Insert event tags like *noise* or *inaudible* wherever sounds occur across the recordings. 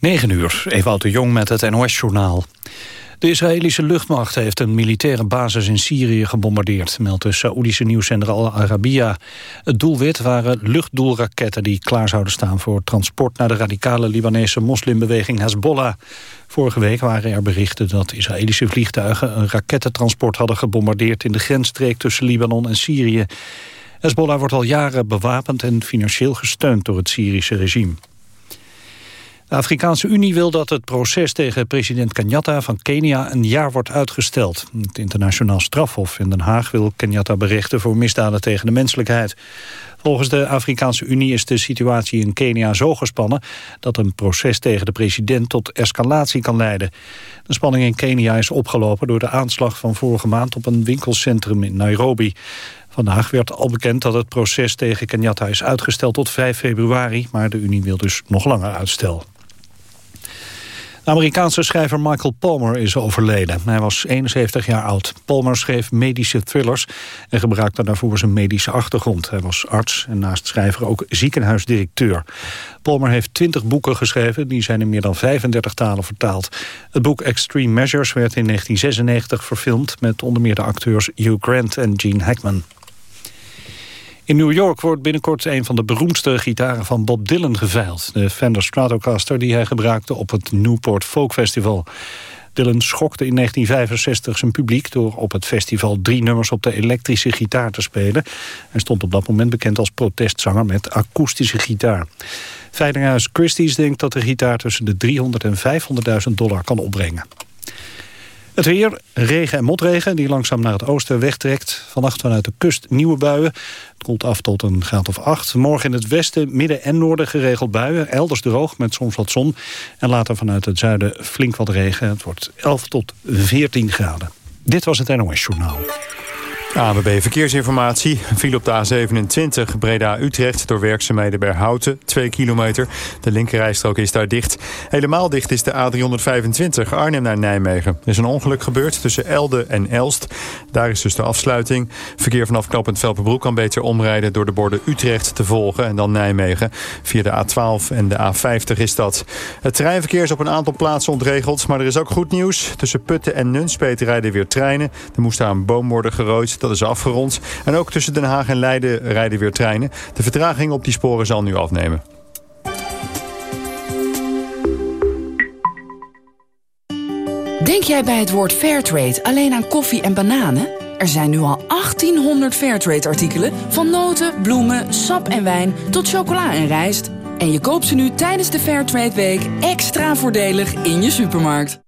9 uur, Ewout de Jong met het NOS-journaal. De Israëlische luchtmacht heeft een militaire basis in Syrië gebombardeerd, meldt de Saoedische nieuwszender Al Arabiya. Het doelwit waren luchtdoelraketten die klaar zouden staan voor transport naar de radicale Libanese moslimbeweging Hezbollah. Vorige week waren er berichten dat Israëlische vliegtuigen een rakettentransport hadden gebombardeerd in de grensstreek tussen Libanon en Syrië. Hezbollah wordt al jaren bewapend en financieel gesteund door het Syrische regime. De Afrikaanse Unie wil dat het proces tegen president Kenyatta van Kenia een jaar wordt uitgesteld. Het internationaal strafhof in Den Haag wil Kenyatta berechten voor misdaden tegen de menselijkheid. Volgens de Afrikaanse Unie is de situatie in Kenia zo gespannen dat een proces tegen de president tot escalatie kan leiden. De spanning in Kenia is opgelopen door de aanslag van vorige maand op een winkelcentrum in Nairobi. Vandaag werd al bekend dat het proces tegen Kenyatta is uitgesteld tot 5 februari, maar de Unie wil dus nog langer uitstel. Amerikaanse schrijver Michael Palmer is overleden. Hij was 71 jaar oud. Palmer schreef medische thrillers en gebruikte daarvoor zijn medische achtergrond. Hij was arts en naast schrijver ook ziekenhuisdirecteur. Palmer heeft 20 boeken geschreven, die zijn in meer dan 35 talen vertaald. Het boek Extreme Measures werd in 1996 verfilmd... met onder meer de acteurs Hugh Grant en Gene Hackman. In New York wordt binnenkort een van de beroemdste gitaren van Bob Dylan geveild. De Fender Stratocaster die hij gebruikte op het Newport Folk Festival. Dylan schokte in 1965 zijn publiek door op het festival drie nummers op de elektrische gitaar te spelen. Hij stond op dat moment bekend als protestzanger met akoestische gitaar. Veilinghuis Christie's denkt dat de gitaar tussen de 300 en 500.000 dollar kan opbrengen. Het weer, regen en motregen die langzaam naar het oosten wegtrekt. Vannacht vanuit de kust nieuwe buien. Het koelt af tot een graad of 8. Morgen in het westen, midden en noorden geregeld buien. Elders droog met soms wat zon. En later vanuit het zuiden flink wat regen. Het wordt 11 tot 14 graden. Dit was het NOS Journaal. ABB Verkeersinformatie viel op de A27 Breda-Utrecht... door werkzaamheden bij Houten, 2 kilometer. De linkerrijstrook is daar dicht. Helemaal dicht is de A325 Arnhem naar Nijmegen. Er is een ongeluk gebeurd tussen Elde en Elst. Daar is dus de afsluiting. Verkeer vanaf knooppunt Velpenbroek kan beter omrijden... door de borden Utrecht te volgen en dan Nijmegen. Via de A12 en de A50 is dat. Het treinverkeer is op een aantal plaatsen ontregeld... maar er is ook goed nieuws. Tussen Putten en Nunspeet rijden weer treinen. Er moest daar een boom worden gerooid dat is afgerond. En ook tussen Den Haag en Leiden rijden weer treinen. De vertraging op die sporen zal nu afnemen. Denk jij bij het woord Fairtrade alleen aan koffie en bananen? Er zijn nu al 1800 Fairtrade-artikelen... van noten, bloemen, sap en wijn tot chocola en rijst. En je koopt ze nu tijdens de Fairtrade Week extra voordelig in je supermarkt.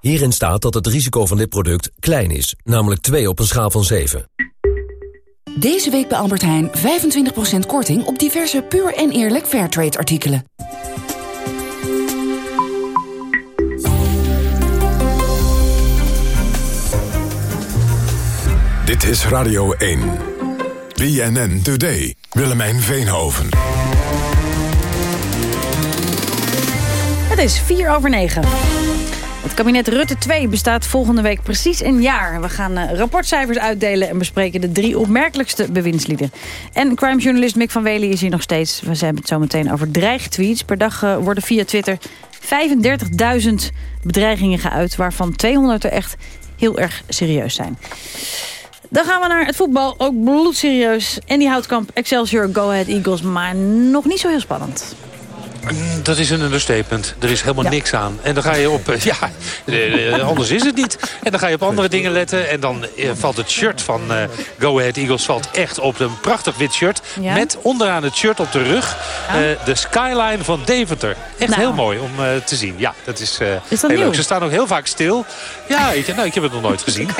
Hierin staat dat het risico van dit product klein is, namelijk 2 op een schaal van 7. Deze week bij Albert Heijn 25% korting op diverse puur en eerlijk Fairtrade artikelen. Dit is Radio 1. BNN Today. Willemijn Veenhoven. Het is 4 over 9. Kabinet Rutte 2 bestaat volgende week precies een jaar. We gaan uh, rapportcijfers uitdelen en bespreken de drie opmerkelijkste bewindslieden. En crimejournalist Mick van Wely is hier nog steeds. We hebben het zo meteen over dreigtweets. Per dag uh, worden via Twitter 35.000 bedreigingen geuit... waarvan 200 er echt heel erg serieus zijn. Dan gaan we naar het voetbal, ook bloedserieus. Die Houtkamp, Excelsior, Go Ahead Eagles, maar nog niet zo heel spannend. Dat is een understatement. Er is helemaal niks aan. En dan ga je op... *laughs* Ja, anders is het niet. En dan ga je op andere dingen letten. En dan valt het shirt van uh, Go Ahead Eagles valt echt op. Een prachtig wit shirt. Ja. Met onderaan het shirt op de rug uh, de skyline van Deventer. Echt nou. heel mooi om uh, te zien. Ja, dat is, is dat heel nieuw? leuk. Ze staan ook heel vaak stil. Ja, ik, nou, ik heb het nog nooit gezien. *laughs*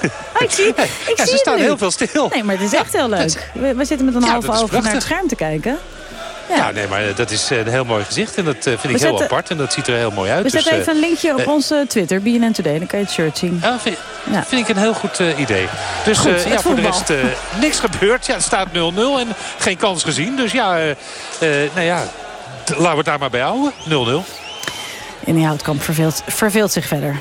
*laughs* Oh, ik zie, ik ja, zie ze staan nu. heel veel stil. Nee, maar het is echt heel leuk. We, we zitten met een Ja, half oog naar het scherm te kijken. Ja. nee, maar dat is een heel mooi gezicht. En dat vind ik heel apart. En dat ziet er heel mooi uit. We zetten dus, even een linkje op onze Twitter, BNN Today. Dan kan je het shirt zien. Ja, vind, ja. vind ik een heel goed idee. Dus ja, voor de rest *laughs* niks gebeurd. Ja, het staat 0-0 en geen kans gezien. Dus ja, nou ja, laten we het daar maar bij houden. 0-0. En die houtkamp verveelt, verveelt zich verder.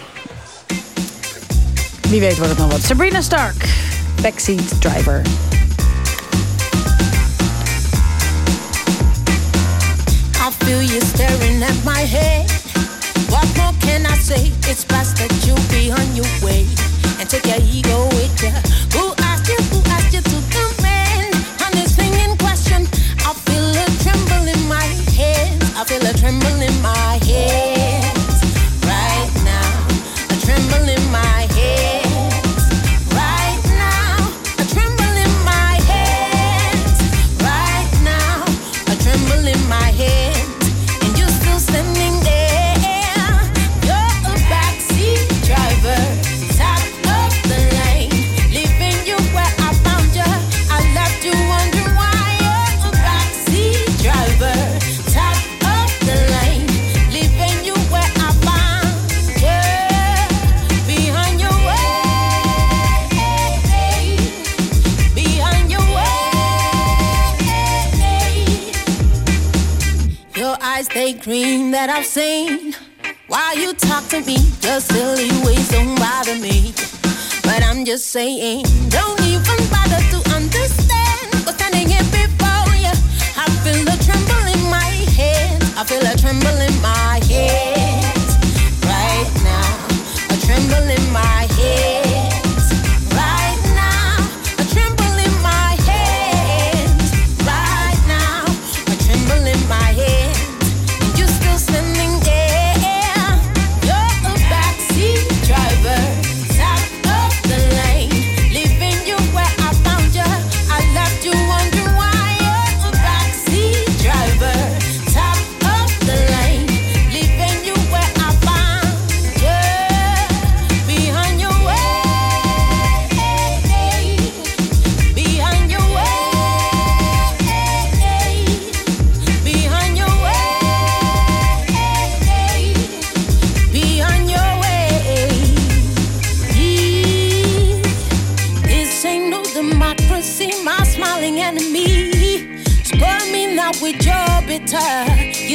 Wie weet wordt het nog wat. Sabrina Stark, backseat driver. Feel you staring at my head. What more can I say? It's best that you be on your way. And take your ego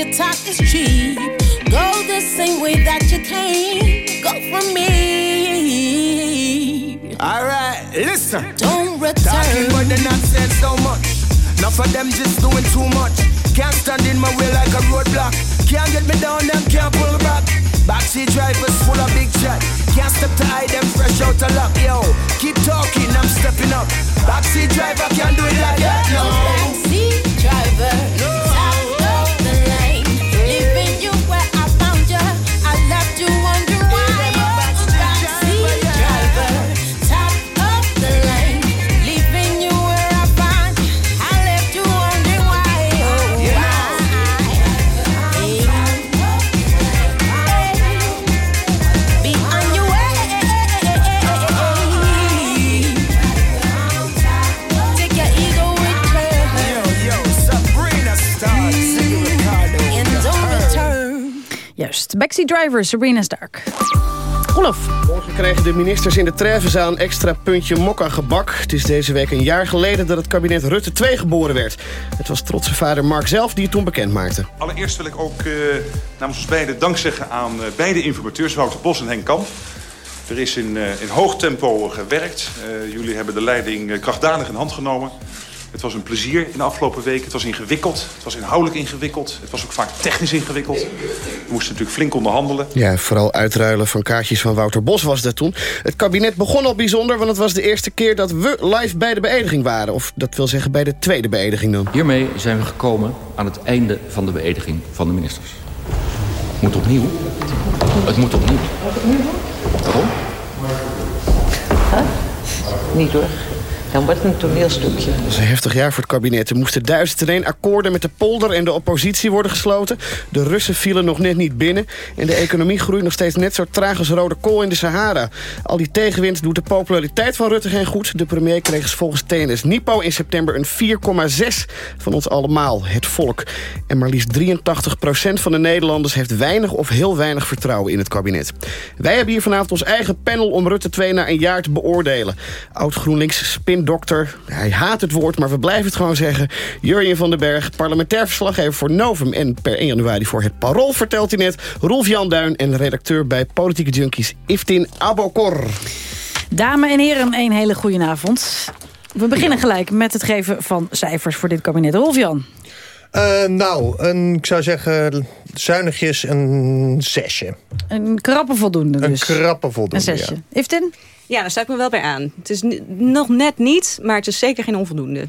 your talk is cheap. Go the same way that you came. Go for me. Alright, listen. Don't return. Talking, but they're not saying so much. Enough of them just doing too much. Can't stand in my way like a roadblock. Can't get me down, them can't pull back. Backseat drivers full of big chat. Can't step to hide them fresh out of luck. Yo, keep talking, I'm stepping up. Backseat driver can't do it like that. No. Backseat driver. No. Backseat Driver, Sabrina Stark. Olof. Morgen krijgen de ministers in de Trevenzaal een extra puntje mokka gebak. Het is deze week een jaar geleden dat het kabinet Rutte 2 geboren werd. Het was trotse vader Mark zelf die het toen bekend maakte. Allereerst wil ik ook uh, namens ons beiden dank zeggen aan uh, beide informateurs, Wouter Bos en Henk Kamp. Er is in, uh, in hoog tempo gewerkt. jullie hebben de leiding krachtdadig in hand genomen. Het was een plezier in de afgelopen weken. Het was ingewikkeld. Het was inhoudelijk ingewikkeld. Het was ook vaak technisch ingewikkeld. We moesten natuurlijk flink onderhandelen. Ja, vooral uitruilen van kaartjes van Wouter Bos was dat toen. Het kabinet begon al bijzonder, want het was de eerste keer dat we live bij de beëdiging waren. Of dat wil zeggen bij de tweede beëdiging dan. Hiermee zijn we gekomen aan het einde van de beëdiging van de ministers. Moet opnieuw. Het moet opnieuw. Waarom? Huh? Niet hoor. Dan wordt het een toneelstukje. Dat is een heftig jaar voor het kabinet. Er moesten duizend akkoorden met de polder en de oppositie worden gesloten. De Russen vielen nog net niet binnen. En de economie groeit nog steeds net zo traag als rode kool in de Sahara. Al die tegenwind doet de populariteit van Rutte geen goed. De premier kreeg volgens TNS Nipo in september een 4,6 van ons allemaal, het volk. En maar liefst 83% van de Nederlanders heeft weinig of heel weinig vertrouwen in het kabinet. Wij hebben hier vanavond ons eigen panel om Rutte 2 na een jaar te beoordelen. Oud-GroenLinks spindokter, hij haat het woord, maar we blijven het gewoon zeggen. Jurjen van den Berg, parlementair verslaggever voor Novum... en per 1 januari voor het Parool, vertelt hij net. Rolf Jan Duin en redacteur bij Politieke Junkies Iftin Abokor. Dames en heren, een hele goede avond. We beginnen gelijk met het geven van cijfers voor dit kabinet. Rolf Jan. Uh, nou, een, ik zou zeggen zuinigjes een zesje. Een krappe voldoende dus. Een krappe voldoende, Een zesje. ja. Iftin? Ja, daar sta ik me wel bij aan. Het is nog net niet, maar het is zeker geen onvoldoende.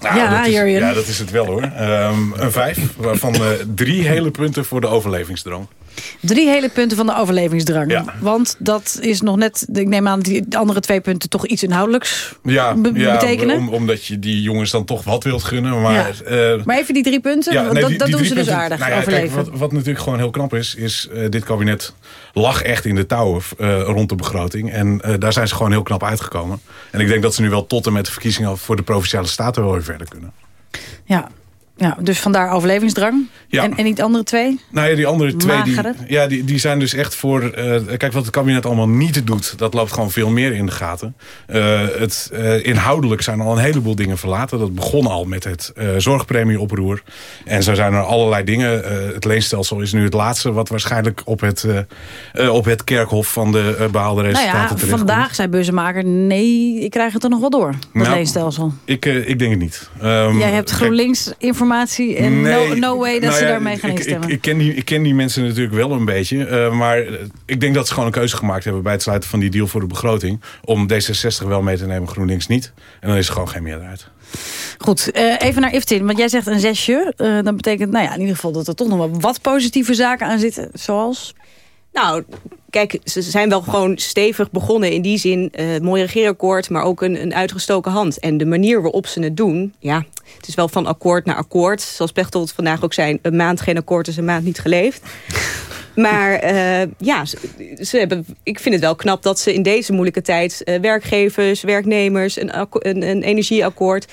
Nou, Ja, dat is. Ja, dat is het wel hoor. Ehm, een vijf, waarvan eh, drie hele punten voor de overlevingsdroom. Drie hele punten van de overlevingsdrang. Ja. Want dat is nog net, ik neem aan die andere twee punten toch iets inhoudelijks Ja, be- ja betekenen. om- omdat je die jongens dan toch wat wilt gunnen. Maar, eh, Maar even die drie punten, nee, dat, die- dat die doen ze dus aardig, nou kijk, wat, wat natuurlijk gewoon heel knap is, is eh, dit kabinet lag echt in de touwen eh, rond de begroting. En daar zijn ze gewoon heel knap uitgekomen. En ik denk dat ze nu wel tot en met de verkiezingen voor de Provinciale Staten wel weer verder kunnen. Ja. Ja, dus vandaar overlevingsdrang. Ja. En, en niet de andere twee? Nou ja, die andere twee die, ja, die, die zijn dus echt voor... eh, kijk, wat het kabinet allemaal niet doet... dat loopt gewoon veel meer in de gaten. Eh, het, eh, inhoudelijk zijn al een heleboel dingen verlaten. Dat begon al met het zorgpremieoproer. En zo zijn er allerlei dingen. Het leenstelsel is nu het laatste... wat waarschijnlijk op het, op het kerkhof van de eh, behaalde Nou resultaten ja, terechtkomt. vandaag zei Beuzenmaker... nee, ik krijg het er nog wel door, dat Nou, leenstelsel. Ik, ik denk het niet. Ehm, Jij hebt GroenLinks informatie en no, Nee, no way dat nou ze ja, daarmee gaan ik, instemmen. Ik, ik, ken die, ik ken die mensen natuurlijk wel een beetje. eh, maar eh, ik denk dat ze gewoon een keuze gemaakt hebben... bij het sluiten van die deal voor de begroting... om D66 wel mee te nemen, GroenLinks niet. En dan is er gewoon geen meerderheid. Goed, eh, even naar Iftin, want jij zegt een zesje. Dat betekent nou ja, in ieder geval dat er toch nog wat positieve zaken aan zitten. Zoals? Nou, kijk, ze zijn wel gewoon stevig begonnen in die zin. eh mooi regeerakkoord, maar ook een, een uitgestoken hand. En de manier waarop ze het doen, ja, het is wel van akkoord naar akkoord. Zoals Pechtold vandaag ook zei, een maand geen akkoord is een maand niet geleefd. *laughs* Maar eh, ja, ze, ze hebben, ik vind het wel knap dat ze in deze moeilijke tijd... eh, werkgevers, werknemers, een, een energieakkoord...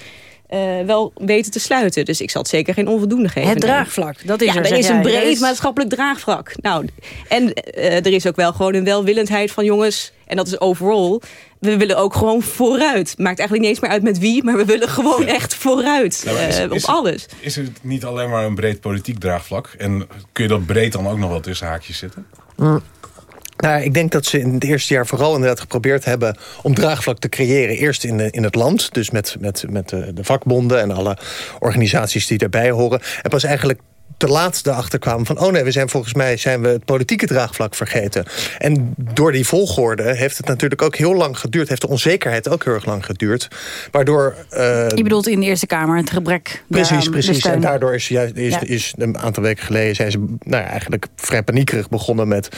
eh, wel weten te sluiten. Dus ik zal het zeker geen onvoldoende geven. Het draagvlak, dat is ja, er, er is een breed is- maatschappelijk draagvlak. Nou, en eh, er is ook wel gewoon een welwillendheid van jongens... en dat is overal... we willen ook gewoon vooruit. Maakt eigenlijk niet eens meer uit met wie... maar we willen gewoon echt vooruit Nou, eh, is- op alles. Is het niet alleen maar een breed politiek draagvlak? En kun je dat breed dan ook nog wel tussen haakjes zetten? Nou, ik denk dat ze in het eerste jaar vooral inderdaad geprobeerd hebben... om draagvlak te creëren. Eerst in, de, in het land, dus met, met, met de, de vakbonden... en alle organisaties die daarbij horen. En pas eigenlijk te laat erachter kwamen van... oh nee, we zijn volgens mij zijn we het politieke draagvlak vergeten. En door die volgorde heeft het natuurlijk ook heel lang geduurd. Heeft de onzekerheid ook heel erg lang geduurd. Waardoor... eh, Je bedoelt in de Eerste Kamer het gebrek Precies, de precies. En daardoor is, juist, is, Ja. is een aantal weken geleden zijn ze nou ja, eigenlijk vrij paniekerig begonnen met.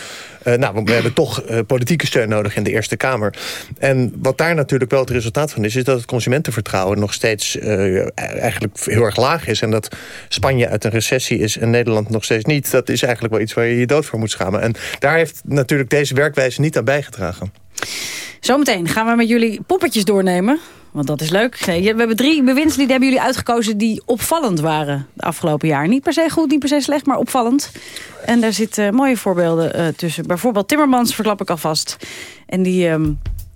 eh, nou, we hebben toch eh, politieke steun nodig in de Eerste Kamer. En wat daar natuurlijk wel het resultaat van is, is dat het consumentenvertrouwen nog steeds eh, eigenlijk heel erg laag is. En dat Spanje uit een recessie is en Nederland nog steeds niet. Dat is eigenlijk wel iets waar je je dood voor moet schamen. En daar heeft natuurlijk deze werkwijze niet aan bijgedragen. Zometeen gaan we met jullie poppetjes doornemen. Want dat is leuk. We hebben drie bewindslieden hebben jullie uitgekozen die opvallend waren de afgelopen jaar. Niet per se goed, niet per se slecht, maar opvallend. En daar zitten mooie voorbeelden eh, tussen. Bijvoorbeeld Timmermans, verklap ik alvast. En die ehm,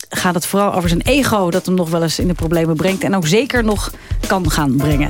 gaat het vooral over zijn ego... dat hem nog wel eens in de problemen brengt. En ook zeker nog kan gaan brengen.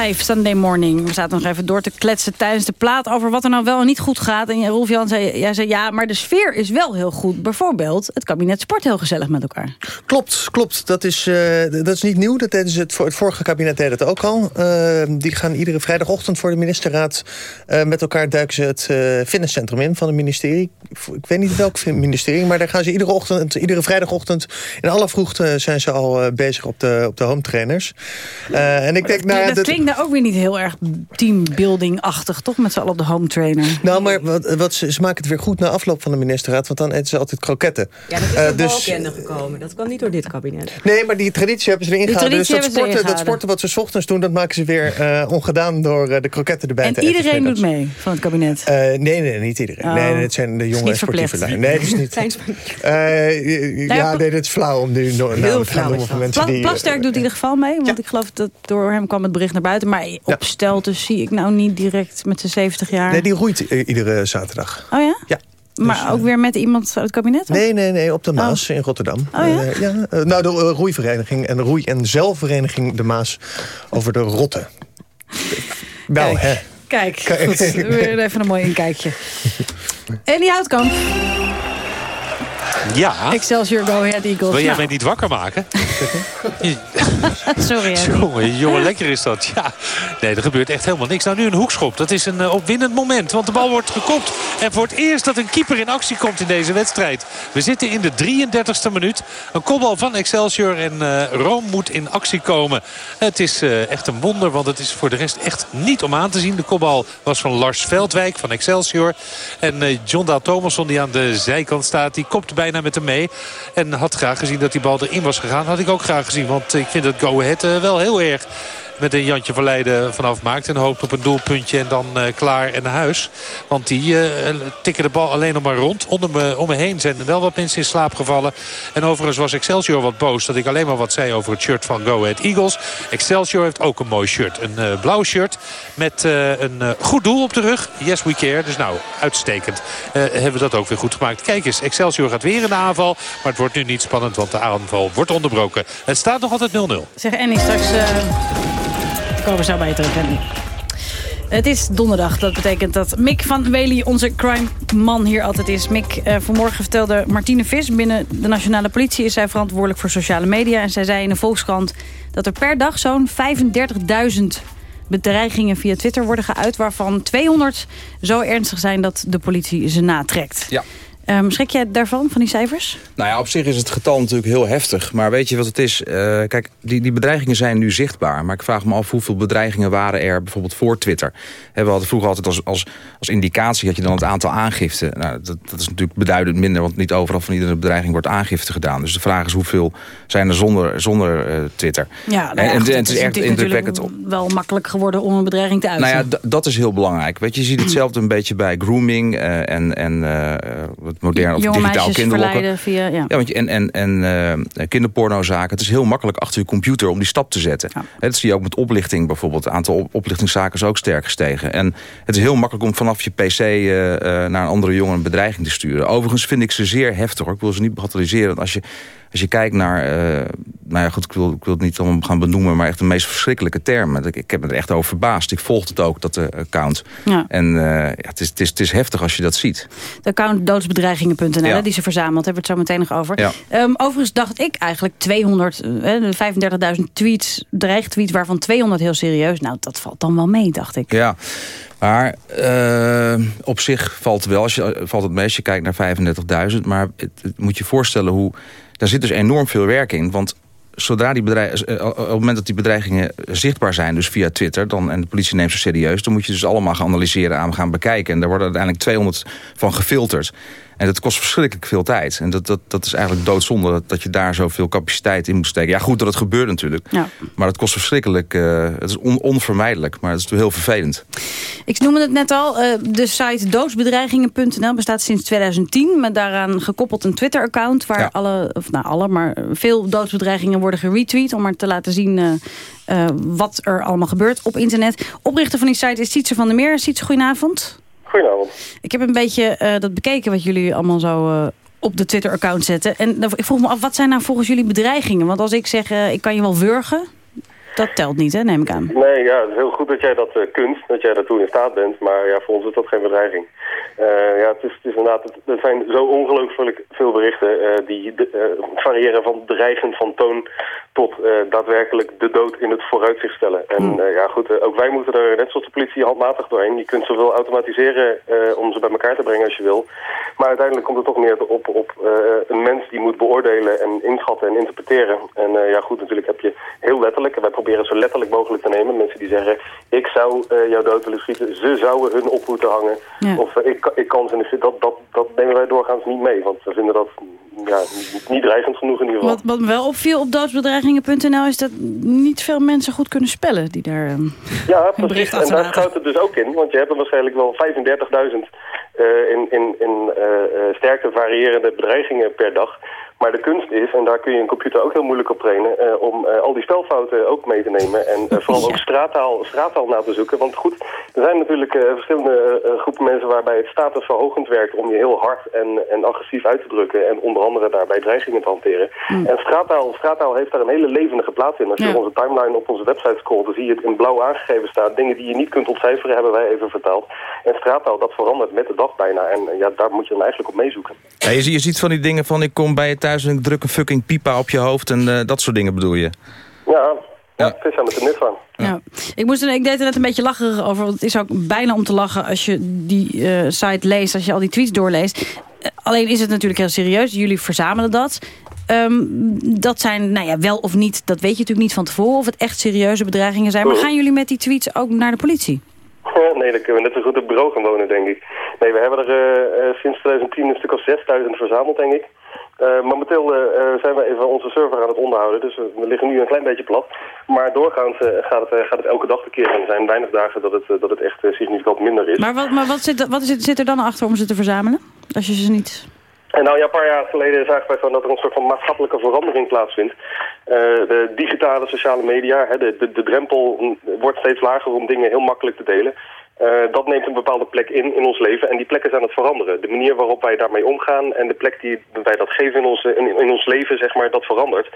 5, Sunday Morning. We zaten nog even door te kletsen tijdens de plaat... over wat er nou wel en niet goed gaat. En Rolf Jan zei, jij zei, ja, maar de sfeer is wel heel goed. Bijvoorbeeld, het kabinet sport heel gezellig met elkaar. Klopt, klopt. Dat is, eh, dat is niet nieuw. Dat deden ze het, voor, het vorige kabinet deed het ook al. Eh, die gaan iedere vrijdagochtend voor de ministerraad... eh, met elkaar duiken ze het eh fitnesscentrum in van het ministerie. Ik weet niet welk ministerie, maar daar gaan ze iedere, ochtend, iedere vrijdagochtend... in alle vroegte zijn ze al bezig op de, op de home trainers. En ik denk, nou, dat, klinkt nou ook weer niet heel erg teambuilding-achtig, toch? Met z'n allen op de home trainer. Nou, maar wat, wat ze, ze maken het weer goed na afloop van de ministerraad... want dan eten ze altijd kroketten. Ja, dat is Eh, uh, dus, gekomen. Dat kan niet door dit kabinet. Nee, maar die traditie hebben ze erin gehouden. Dus dat sporten, dat sporten wat ze 's ochtends doen... dat maken ze weer eh, ongedaan door eh, de kroketten erbij En te eten. iedereen doet mee van het kabinet. Eh, nee, nee, niet iedereen. Oh. Nee, nee, het zijn de jonge sportieve lui. Nee, het is niet. *laughs* Eh, ja, nee, dat is flauw om nu no namen Heel te gaan flauw noemen is van dat. mensen Pla- die... Plasterk doet in ieder geval mee. Want ik geloof dat door hem kwam het bericht naar buiten. Maar op stelten zie ik nou niet direct met zijn 70 jaar. Nee, die roeit eh, iedere zaterdag. Oh ja? Ja. Maar ook weer met iemand uit het kabinet? of? Nee, nee, nee, op de Maas in Rotterdam. Oh ja? Eh, ja eh, nou, de eh, roeivereniging en de roei- en zeilvereniging de Maas over de Rotte. Nou, hè. Kijk, Kijk. goed. weer even een mooi inkijkje. *laughs* Elie Houtkamp. Ja. Excelsior Go Ahead Eagles. Wil jij Nou, mij niet wakker maken? *laughs* Sorry. Jongen, jongen, lekker is dat. Ja. Nee, er gebeurt echt helemaal niks. Nou, nu een hoekschop. Dat is een eh, opwindend moment. Want de bal wordt gekopt. En voor het eerst dat een keeper in actie komt in deze wedstrijd. We zitten in de 33ste minuut. Een kopbal van Excelsior. En eh Rome moet in actie komen. Het is eh, echt een wonder. Want het is voor de rest echt niet om aan te zien. De kopbal was van Lars Veldwijk van Excelsior. En John Daal Thomasson die aan de zijkant staat. Die kopt bijna met hem mee. En had graag gezien dat die bal erin was gegaan. Had ik ook graag gezien. Want ik vind dat Go Ahead eh, wel heel erg met een Jantje van Leiden vanaf maakt. En hoopt op een doelpuntje en dan eh, klaar en naar huis. Want die eh, tikken de bal alleen nog maar rond. Onder me, om me heen zijn er wel wat mensen in slaap gevallen. En overigens was Excelsior wat boos dat ik alleen maar wat zei over het shirt van Go Ahead Eagles. Excelsior heeft ook een mooi shirt. Een eh, blauw shirt met eh, een eh, goed doel op de rug. Yes we care. Dus nou, uitstekend. Eh, hebben we dat ook weer goed gemaakt. Kijk eens, Excelsior gaat weer in de aanval. Maar het wordt nu niet spannend, want de aanval wordt onderbroken. Het staat nog altijd 0-0. Zeg Annie, straks komen zo bij je terug. Het is donderdag. Dat betekent dat Mick van Wely onze crime-man hier altijd is. Mick, uh, vanmorgen vertelde Martine Vis... binnen de nationale politie is zij verantwoordelijk voor sociale media. En zij zei in de Volkskrant dat er per dag zo'n 35.000 bedreigingen via Twitter worden geuit... waarvan 200 zo ernstig zijn dat de politie ze natrekt. Ja. Um, schrik jij daarvan, van die cijfers? Nou ja, op zich is het getal natuurlijk heel heftig. Maar weet je wat het is? Uh, kijk, die, die bedreigingen zijn nu zichtbaar. Maar ik vraag me af hoeveel bedreigingen waren er bijvoorbeeld voor Twitter. we hadden vroeger altijd als, als, als indicatie... had je dan het aantal aangiften. Nou, dat, dat is natuurlijk beduidend minder... want niet overal van iedere bedreiging wordt aangifte gedaan. Dus de vraag is hoeveel zijn er zonder, zonder uh, Twitter. Ja, nou ja, en, en, het is, echt indrukwekkend. wel makkelijk geworden om een bedreiging te uiten. Nou ja, dat is heel belangrijk. Weet je, je ziet hetzelfde een beetje bij grooming... Uh, en, en wat modern of digitaal kinderlokken. Via, ja. ja, want je, en, en, en uh, kinderpornozaken. Het is heel makkelijk achter je computer om die stap te zetten. Ja. Dat zie je ook met oplichting bijvoorbeeld. Het aantal oplichtingszaken is ook sterk gestegen. En het is heel makkelijk om vanaf je pc uh, uh, naar een andere jongen een bedreiging te sturen. Overigens vind ik ze zeer heftig. Hoor. Ik wil ze niet bagatelliseren. Als je als je kijkt naar, uh, nou ja goed, ik wil, ik wil het niet allemaal gaan benoemen... maar echt de meest verschrikkelijke termen. Ik, ik heb me er echt over verbaasd. Ik volg het ook, dat uh, account. Ja. En uh, ja, het, is, het, is, het is heftig als je dat ziet. De account doodsbedreigingen.nl, ja. die ze verzameld, hebben we het zo meteen nog over. Ja. Um, overigens dacht ik eigenlijk 200, 35.000 tweets, dreigtweets... waarvan 200 heel serieus. Nou, dat valt dan wel mee, dacht ik. Ja, maar uh, op zich valt, wel, als je, valt het mee als je kijkt naar 35.000. Maar het, het moet je voorstellen hoe... Daar zit dus enorm veel werk in. Want zodra die bedreigingen, op het moment dat die bedreigingen zichtbaar zijn... dus via Twitter, dan, en de politie neemt ze serieus... dan moet je dus allemaal gaan analyseren, aan gaan bekijken. En daar worden uiteindelijk 200 van gefilterd. En dat kost verschrikkelijk veel tijd. En dat, dat, dat is eigenlijk doodzonde dat, dat je daar zoveel capaciteit in moet steken. Ja, goed dat het gebeurt natuurlijk. Ja. Maar het kost verschrikkelijk... Uh, het is on, onvermijdelijk, maar het is heel vervelend. Ik noemde het net al. Uh, de site doodsbedreigingen.nl bestaat sinds 2010. Met daaraan gekoppeld een Twitter-account... waar ja. alle, of nou alle, maar veel doodsbedreigingen worden geretweet... om maar te laten zien... Uh, uh, wat er allemaal gebeurt op internet. Oprichter van die site is Sietse van der Meer. Sietse, goedenavond. Goedenavond. Ik heb een beetje uh, dat bekeken wat jullie allemaal zo uh, op de Twitter-account zetten. En ik vroeg me af, wat zijn nou volgens jullie bedreigingen? Want als ik zeg, uh, ik kan je wel wurgen, dat telt niet, hè, neem ik aan. Nee, ja, het is heel goed dat jij dat kunt, dat jij daartoe in staat bent. Maar ja, voor ons is dat geen bedreiging. ja, het is, het is inderdaad, er zijn zo ongelooflijk veel berichten die variëren van dreigend van toon tot uh, daadwerkelijk de dood in het vooruitzicht stellen. En uh, ja goed, uh, ook wij moeten er net zoals de politie handmatig doorheen. Je kunt zoveel automatiseren om ze bij elkaar te brengen als je wil. Maar uiteindelijk komt het toch meer op, op een mens die moet beoordelen en inschatten en interpreteren. En ja goed, natuurlijk heb je heel letterlijk, en wij proberen het zo letterlijk mogelijk te nemen. Mensen die zeggen, ik zou jou dood willen schieten, ze zouden hun op moeten hangen. Ja. Of ik, ik kan ze in de dat, dat, dat nemen wij doorgaans niet mee. Want we vinden dat ja, niet, niet dreigend genoeg in ieder geval. Wat, wat me wel opviel op doodsbedreigingen.nl is dat niet veel mensen goed kunnen spellen die daar um, Ja, precies. En daar houdt het dus ook in. Want je hebt er waarschijnlijk wel 35.000 uh, in, in, in uh, sterkte variërende bedreigingen per dag. Maar de kunst is, en daar kun je een computer ook heel moeilijk op trainen... Uh, om uh, al die spelfouten ook mee te nemen. En uh, vooral *laughs* ook straattaal, straattaal na te zoeken. Want goed, er zijn natuurlijk verschillende groepen mensen... waarbij het statusverhogend werkt om je heel hard en, en agressief uit te drukken. En onder andere daarbij dreigingen te hanteren. Mm. En straattaal, straattaal heeft daar een hele levendige plaats in. Als je ja. onze timeline op onze website scrolt... dan zie je het in blauw aangegeven staan. Dingen die je niet kunt ontcijferen, hebben wij even vertaald. En straattaal, dat verandert met de dag bijna. En ja, daar moet je dan eigenlijk op meezoeken. Ja, je, je ziet van die dingen van ik kom bij je thuis en ik druk een fucking pipa op je hoofd en uh, dat soort dingen bedoel je? Ja, ja, het is aan het er net van. Ja. ja. Ik, moest, ik deed er net een beetje lacherig over, want het is ook bijna om te lachen als je die uh, site leest, als je al die tweets doorleest. Uh, alleen is het natuurlijk heel serieus, jullie verzamelen dat. Um, dat zijn, nou ja, wel of niet, dat weet je natuurlijk niet van tevoren of het echt serieuze bedreigingen zijn. Maar gaan jullie met die tweets ook naar de politie? *laughs* Nee, dan kunnen we net zo goed op bureau gaan wonen, denk ik. Nee, we hebben er uh, sinds 2010 een stuk of 6000 verzameld, denk ik. Uh, momenteel uh, zijn we even onze server aan het onderhouden, dus we liggen nu een klein beetje plat. Maar doorgaans uh, gaat, het, gaat het elke dag keer en zijn weinig dagen dat het, dat het echt significant minder is. Maar wat, maar wat, zit, wat zit, zit er dan achter om ze te verzamelen? Als je ze niet... En nou ja, een paar jaar geleden zagen wij van dat er een soort van maatschappelijke verandering plaatsvindt. Uh, de digitale sociale media, hè, de, de, de drempel wordt steeds lager om dingen heel makkelijk te delen. Uh, dat neemt een bepaalde plek in in ons leven en die plek is aan het veranderen. De manier waarop wij daarmee omgaan en de plek die wij dat geven in ons, in, in ons leven, zeg maar, dat verandert.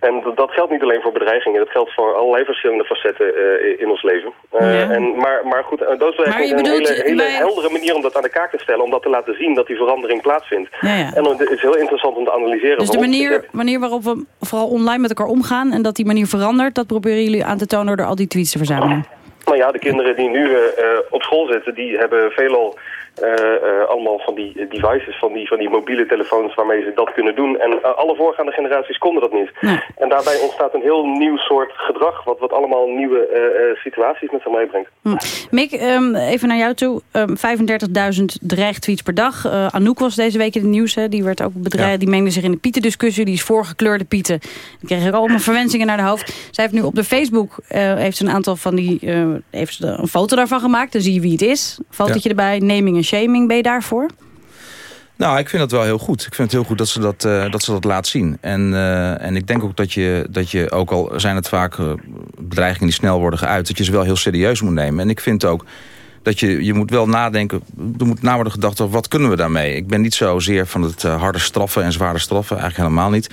En dat geldt niet alleen voor bedreigingen, dat geldt voor allerlei verschillende facetten uh, in ons leven. Uh, ja. en, maar, maar goed, doodsbedreiging is een hele, hele wij... heldere manier om dat aan de kaak te stellen, om dat te laten zien dat die verandering plaatsvindt. Ja, ja. En het is heel interessant om te analyseren. Dus de manier, manier waarop we vooral online met elkaar omgaan en dat die manier verandert, dat proberen jullie aan te tonen door al die tweets te verzamelen? Nou ja, de kinderen die nu uh, op school zitten, die hebben veelal allemaal van die devices, van die, van die mobiele telefoons waarmee ze dat kunnen doen. En uh, alle voorgaande generaties konden dat niet. Nee. En daarbij ontstaat een heel nieuw soort gedrag, wat, wat allemaal nieuwe situaties met zich meebrengt. Hm. Mick, um, even naar jou toe. Um, 35.000 dreigtweets per dag. Anouk was deze week in het nieuws. Hè. Die werd ook bedreigd. Ja. Die mengde zich in de Pieten-discussie. Die is voorgekleurde Pieten. Die kreeg ook allemaal verwensingen naar de hoofd. Zij heeft nu op de Facebook heeft een aantal van die, heeft ze een foto daarvan gemaakt. Dan zie je wie het is. Fotootje ja. erbij, naming en shaming. Ben je daarvoor? Nou, ik vind het wel heel goed. Ik vind het heel goed dat ze dat, uh, dat, ze dat laat zien. En, uh, en ik denk ook dat je, dat je, ook al zijn het vaak uh, bedreigingen die snel worden geuit... dat je ze wel heel serieus moet nemen. En ik vind ook dat je, je moet wel nadenken... er moet na worden gedacht over wat kunnen we daarmee. Ik ben niet zozeer van het harde straffen en zware straffen. Eigenlijk helemaal niet.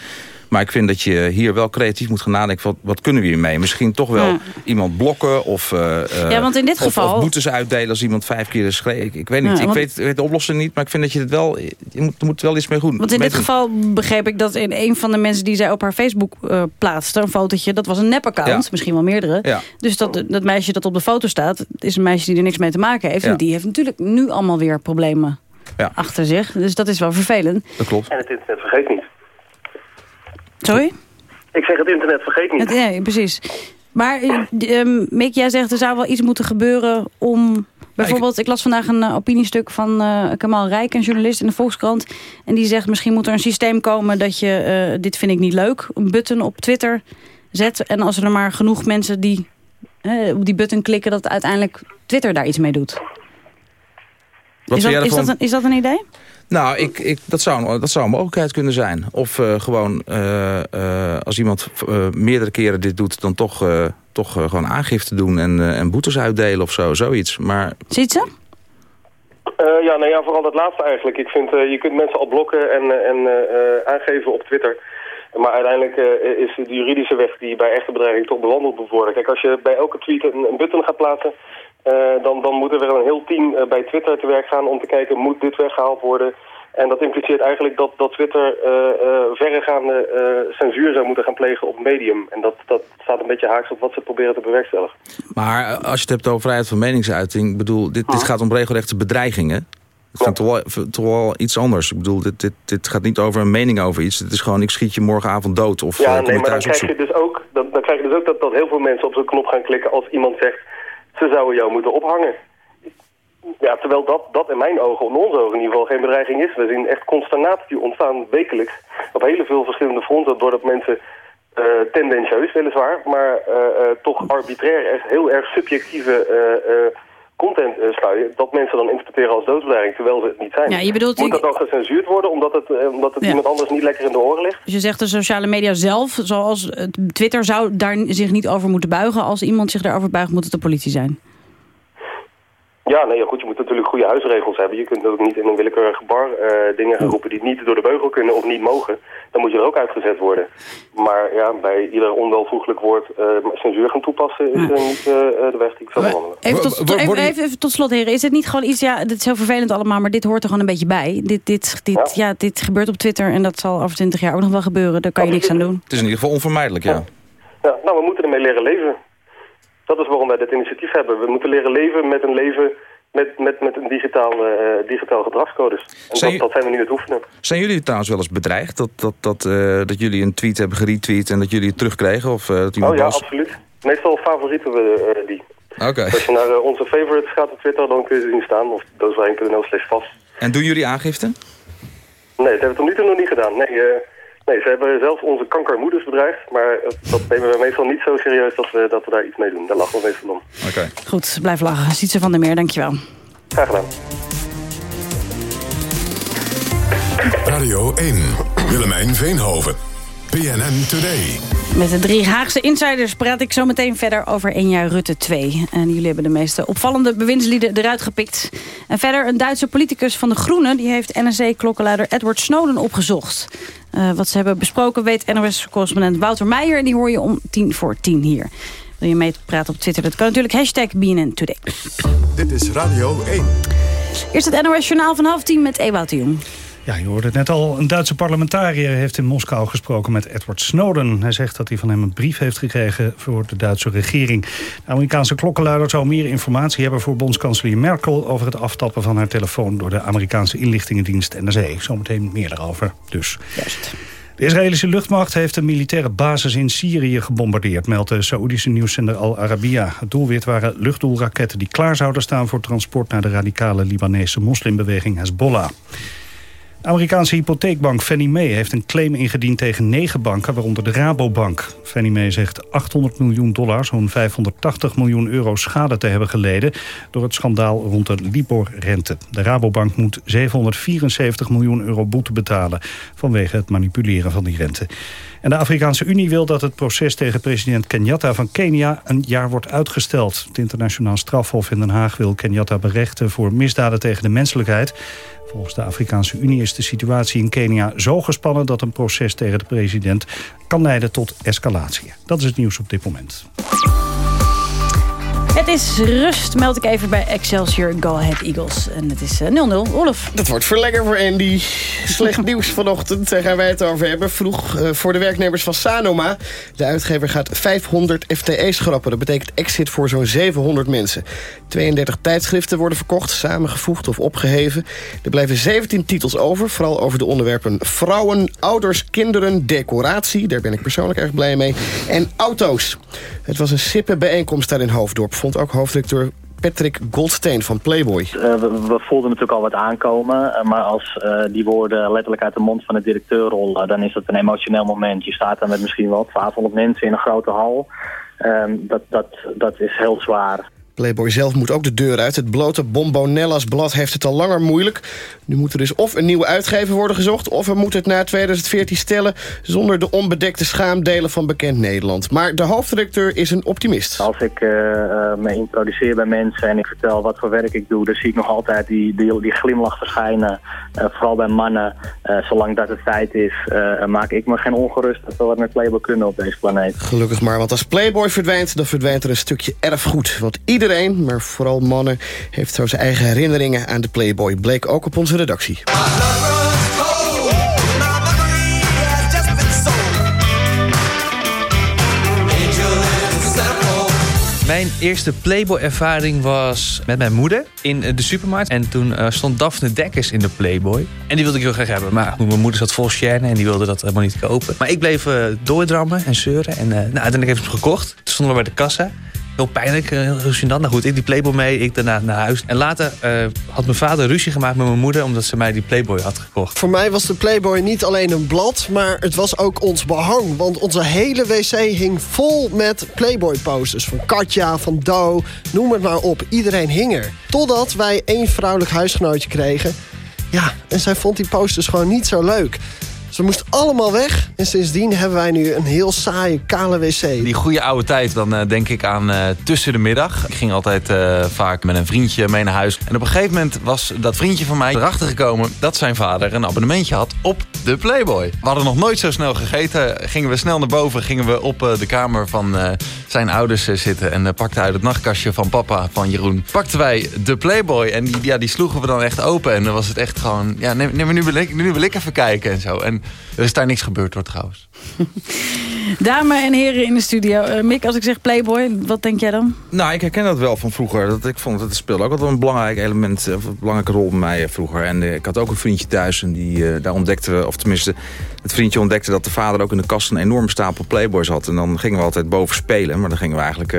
Maar ik vind dat je hier wel creatief moet gaan nadenken... wat, wat kunnen we hiermee? Misschien toch wel ja. iemand blokken of, uh, ja, want in dit of, geval... of boetes uitdelen als iemand vijf keer is ik, ik weet niet, ja, ik, want... weet, ik weet de oplossing niet... maar ik vind dat je het wel... je moet, er moet wel iets mee goed. Want in dit geval begreep ik dat in een van de mensen... die zij op haar Facebook uh, plaatste, een fotootje... dat was een nep-account, misschien wel meerdere. Dus dat, dat meisje dat op de foto staat... is een meisje die er niks mee te maken heeft. En die heeft natuurlijk nu allemaal weer problemen achter zich. Dus dat is wel vervelend. Dat klopt. En het internet vergeet niet. Sorry? Ik zeg het internet vergeet niet. Nee, precies. Maar um, Mick, jij zegt er zou wel iets moeten gebeuren om... Bijvoorbeeld, ik las vandaag een uh, opiniestuk van uh, Kamal Rijk, een journalist in de Volkskrant. En die zegt, misschien moet er een systeem komen dat je, uh, dit vind ik niet leuk, een button op Twitter zet. En als er maar genoeg mensen die op die button klikken, dat uiteindelijk Twitter daar iets mee doet. Wat is, dat, is, dat een, is dat een idee? Nou, ik, ik, dat, zou, dat zou een mogelijkheid kunnen zijn. Of uh, gewoon, uh, uh, als iemand meerdere keren dit doet... dan toch, toch gewoon aangifte doen en, en boetes uitdelen of zo, zoiets. Maar... Ziet ze? ja, nou ja, vooral dat laatste eigenlijk. Ik vind, je kunt mensen al blokken en, en aangeven op Twitter... Maar uiteindelijk uh, is de juridische weg die bij echte bedreiging toch bewandeld moet worden. Kijk, als je bij elke tweet een, een button gaat plaatsen... Uh, dan, dan moet er weer een heel team uh, bij Twitter te werk gaan om te kijken... moet dit weggehaald worden? En dat impliceert eigenlijk dat, dat Twitter verregaande censuur zou moeten gaan plegen op medium. En dat, dat staat een beetje haaks op wat ze proberen te bewerkstelligen. Maar als je het hebt over vrijheid van meningsuiting... bedoel, dit, dit gaat om regelrechte bedreigingen. Het gaat toch wel, toch wel iets anders. Ik bedoel, dit, dit, dit gaat niet over een mening over iets. Het is gewoon, ik schiet je morgenavond dood. Of, ja, nee, maar dan krijg, je dus ook, dan, dan krijg je dus ook dat, dat heel veel mensen op zo'n knop gaan klikken... als iemand zegt, ze zouden jou moeten ophangen. Ja, terwijl dat, dat in mijn ogen, in onze ogen in ieder geval, geen bedreiging is. We zien echt consternaties die ontstaan wekelijks op hele veel verschillende fronten... doordat mensen uh, tendentieus weliswaar, maar uh, uh, toch arbitrair, echt heel erg subjectieve content uh, sluien, dat mensen dan interpreteren als doodsbedreiging, terwijl ze het niet zijn. Ja, je bedoelt, Moet dat dan gecensuurd worden, omdat het, uh, omdat het ja. iemand anders niet lekker in de oren ligt? Dus je zegt de sociale media zelf, zoals Twitter, zou daar zich niet over moeten buigen. Als iemand zich daarover buigt, moet het de politie zijn. Ja, nee, ja, goed, je moet natuurlijk goede huisregels hebben. Je kunt ook niet in een willekeurige bar uh, dingen gaan roepen die niet door de beugel kunnen of niet mogen. Dan moet je er ook uitgezet worden. Maar ja, bij ieder onwelvoeglijk woord uh, censuur gaan toepassen is uh, niet de weg die ik zou bewandelen. Even tot, tot, even, even, even tot slot, heren. Is het niet gewoon iets, ja, dit is heel vervelend allemaal, maar dit hoort er gewoon een beetje bij. Dit, dit, dit, ja. ja dit gebeurt op Twitter en dat zal over twintig jaar ook nog wel gebeuren. Daar kan je niks aan doen. Het is in ieder geval onvermijdelijk, ja. ja. Nou, we moeten ermee leren leven. Dat is waarom wij dit initiatief hebben. We moeten leren leven met een leven met, met, met een digitaal, uh, digitaal gedragscodes. En zijn dat, dat zijn we nu het oefenen. Zijn jullie trouwens wel eens bedreigd? Dat, dat, dat, uh, dat jullie een tweet hebben geretweet en dat jullie het terugkregen? Of, uh, dat oh ja, was? absoluut. Meestal favorieten we die. Oké. Okay. Als je naar onze favorites gaat op Twitter, dan kun je ze zien staan. Of dooswijn.nl slash vast. En doen jullie aangifte? Nee, dat hebben we tot nu toe nog niet gedaan. Nee, Nee, ze hebben zelfs onze kankermoeders bedreigd. Maar dat nemen we meestal niet zo serieus dat we, dat we daar iets mee doen. Daar lachen we meestal om. Oké. Okay. Goed, blijf lachen. Sietse van der Meer, dankjewel. Graag gedaan. Radio 1, Willemijn Veenhoven, PNN Today. Met de drie Haagse insiders praat ik zo meteen verder over één jaar Rutte 2. En jullie hebben de meeste opvallende bewindslieden eruit gepikt. En verder een Duitse politicus van de Groenen... die heeft NSC-klokkenluider Edward Snowden opgezocht. Uh, wat ze hebben besproken weet NOS-correspondent Wouter Meijer... en die hoor je om tien voor tien hier. Wil je meepraten op Twitter? Dat kan natuurlijk hashtag BNN Today. Dit is Radio 1. Eerst het NOS-journaal van half tien met Ewout de Jong. Ja, je hoorde het net al. Een Duitse parlementariër heeft in Moskou gesproken met Edward Snowden. Hij zegt dat hij van hem een brief heeft gekregen voor de Duitse regering. De Amerikaanse klokkenluider zou meer informatie hebben voor bondskanselier Merkel... over het aftappen van haar telefoon door de Amerikaanse inlichtingendienst NSA. Zometeen meer daarover dus. Juist. De Israëlische luchtmacht heeft een militaire basis in Syrië gebombardeerd... meldt de Saoedische nieuwszender Al Arabiya. Het doelwit waren luchtdoelraketten die klaar zouden staan... voor transport naar de radicale Libanese moslimbeweging Hezbollah. De Amerikaanse hypotheekbank Fannie Mae heeft een claim ingediend tegen negen banken, waaronder de Rabobank. Fannie Mae zegt 800 miljoen dollar, zo'n 580 miljoen euro schade te hebben geleden door het schandaal rond de Libor-rente. De Rabobank moet 774 miljoen euro boete betalen vanwege het manipuleren van die rente. En de Afrikaanse Unie wil dat het proces tegen president Kenyatta van Kenia een jaar wordt uitgesteld. Het internationaal strafhof in Den Haag wil Kenyatta berechten voor misdaden tegen de menselijkheid. Volgens de Afrikaanse Unie is de situatie in Kenia zo gespannen... dat een proces tegen de president kan leiden tot escalatie. Dat is het nieuws op dit moment. Het is rust, meld ik even bij Excelsior Go Ahead Eagles. En het is 0-0. Uh, Olaf. Dat wordt verlegger voor Andy. Slecht *laughs* nieuws vanochtend, daar gaan wij het over hebben. Vroeg uh, voor de werknemers van Sanoma. De uitgever gaat 500 FTE schrappen. Dat betekent exit voor zo'n 700 mensen. 32 tijdschriften worden verkocht, samengevoegd of opgeheven. Er blijven 17 titels over, vooral over de onderwerpen vrouwen, ouders, kinderen, decoratie. Daar ben ik persoonlijk erg blij mee. En auto's. Het was een sippe bijeenkomst daar in Hoofddorp, vond ook hoofddirecteur Patrick Goldsteen van Playboy. Uh, we, voelden natuurlijk al wat aankomen. Uh, maar als uh, die woorden letterlijk uit de mond van de directeur rollen... dan is dat een emotioneel moment. Je staat dan met misschien wel 1200 mensen in een grote hal. Ehm, dat, dat, dat is heel zwaar. Playboy zelf moet ook de deur uit. Het blote Bombonella's blad heeft het al langer moeilijk. Nu moet er dus of een nieuwe uitgever worden gezocht... of we moeten het na 2014 stellen... zonder de onbedekte schaamdelen van bekend Nederland. Maar de hoofdredacteur is een optimist. Als ik uh, me introduceer bij mensen en ik vertel wat voor werk ik doe... dan zie ik nog altijd die, die, die glimlach verschijnen. Uh, vooral bij mannen. Uh, zolang dat het feit is, maak ik me geen ongerust... dat we wat met Playboy kunnen op deze planeet. Gelukkig maar, want als Playboy verdwijnt... dan verdwijnt er een stukje erfgoed. Want iedereen, maar vooral mannen... heeft zo zijn eigen herinneringen aan de Playboy. Bleek ook op onze redactie. Mijn eerste Playboy-ervaring was met mijn moeder in de supermarkt. En toen uh, stond Daphne Dekkers in de Playboy. En die wilde ik heel graag hebben. Maar mijn moeder zat vol chaîne en die wilde dat helemaal niet kopen. Maar ik bleef doordrammen en zeuren. En uh, nou, uiteindelijk heb ik hem gekocht. Toen stonden we bij de kassa. Heel pijnlijk, heel, heel gênant. Nou goed, ik die Playboy mee, ik daarna naar huis. En later uh, had mijn vader ruzie gemaakt met mijn moeder... omdat ze mij die Playboy had gekocht. Voor mij was de Playboy niet alleen een blad... maar het was ook ons behang. Want onze hele wc hing vol met Playboy-posters. Van Katja, van Do, noem het maar op. Iedereen hing er. Totdat wij één vrouwelijk huisgenootje kregen. Ja, en zij vond die posters gewoon niet zo leuk. Ze moest allemaal weg. En sindsdien hebben wij nu een heel saaie, kale wc. Die goede oude tijd, dan uh, denk ik aan uh, tussen de middag. Ik ging altijd uh, vaak met een vriendje mee naar huis. En op een gegeven moment was dat vriendje van mij erachter gekomen... dat zijn vader een abonnementje had op de Playboy. We hadden nog nooit zo snel gegeten. Gingen we snel naar boven, gingen we op de kamer van zijn ouders zitten... en pakten uit het nachtkastje van papa, van Jeroen... pakten wij de Playboy en die, ja, die sloegen we dan echt open. En dan was het echt gewoon... ja, nee, nee, maar nu wil, ik, nu wil ik even kijken en zo. Er is daar niks gebeurd hoor trouwens. *laughs* Dames en heren in de studio. Uh, Mick, als ik zeg Playboy, wat denk jij dan? Nou, ik herken dat wel van vroeger. Dat, ik vond dat het speelde ook altijd een belangrijk element, of een belangrijke rol bij mij vroeger. En uh, ik had ook een vriendje thuis en die uh, daar ontdekte, of tenminste, het vriendje ontdekte dat de vader ook in de kast een enorme stapel Playboys had. En dan gingen we altijd boven spelen, maar dan gingen we eigenlijk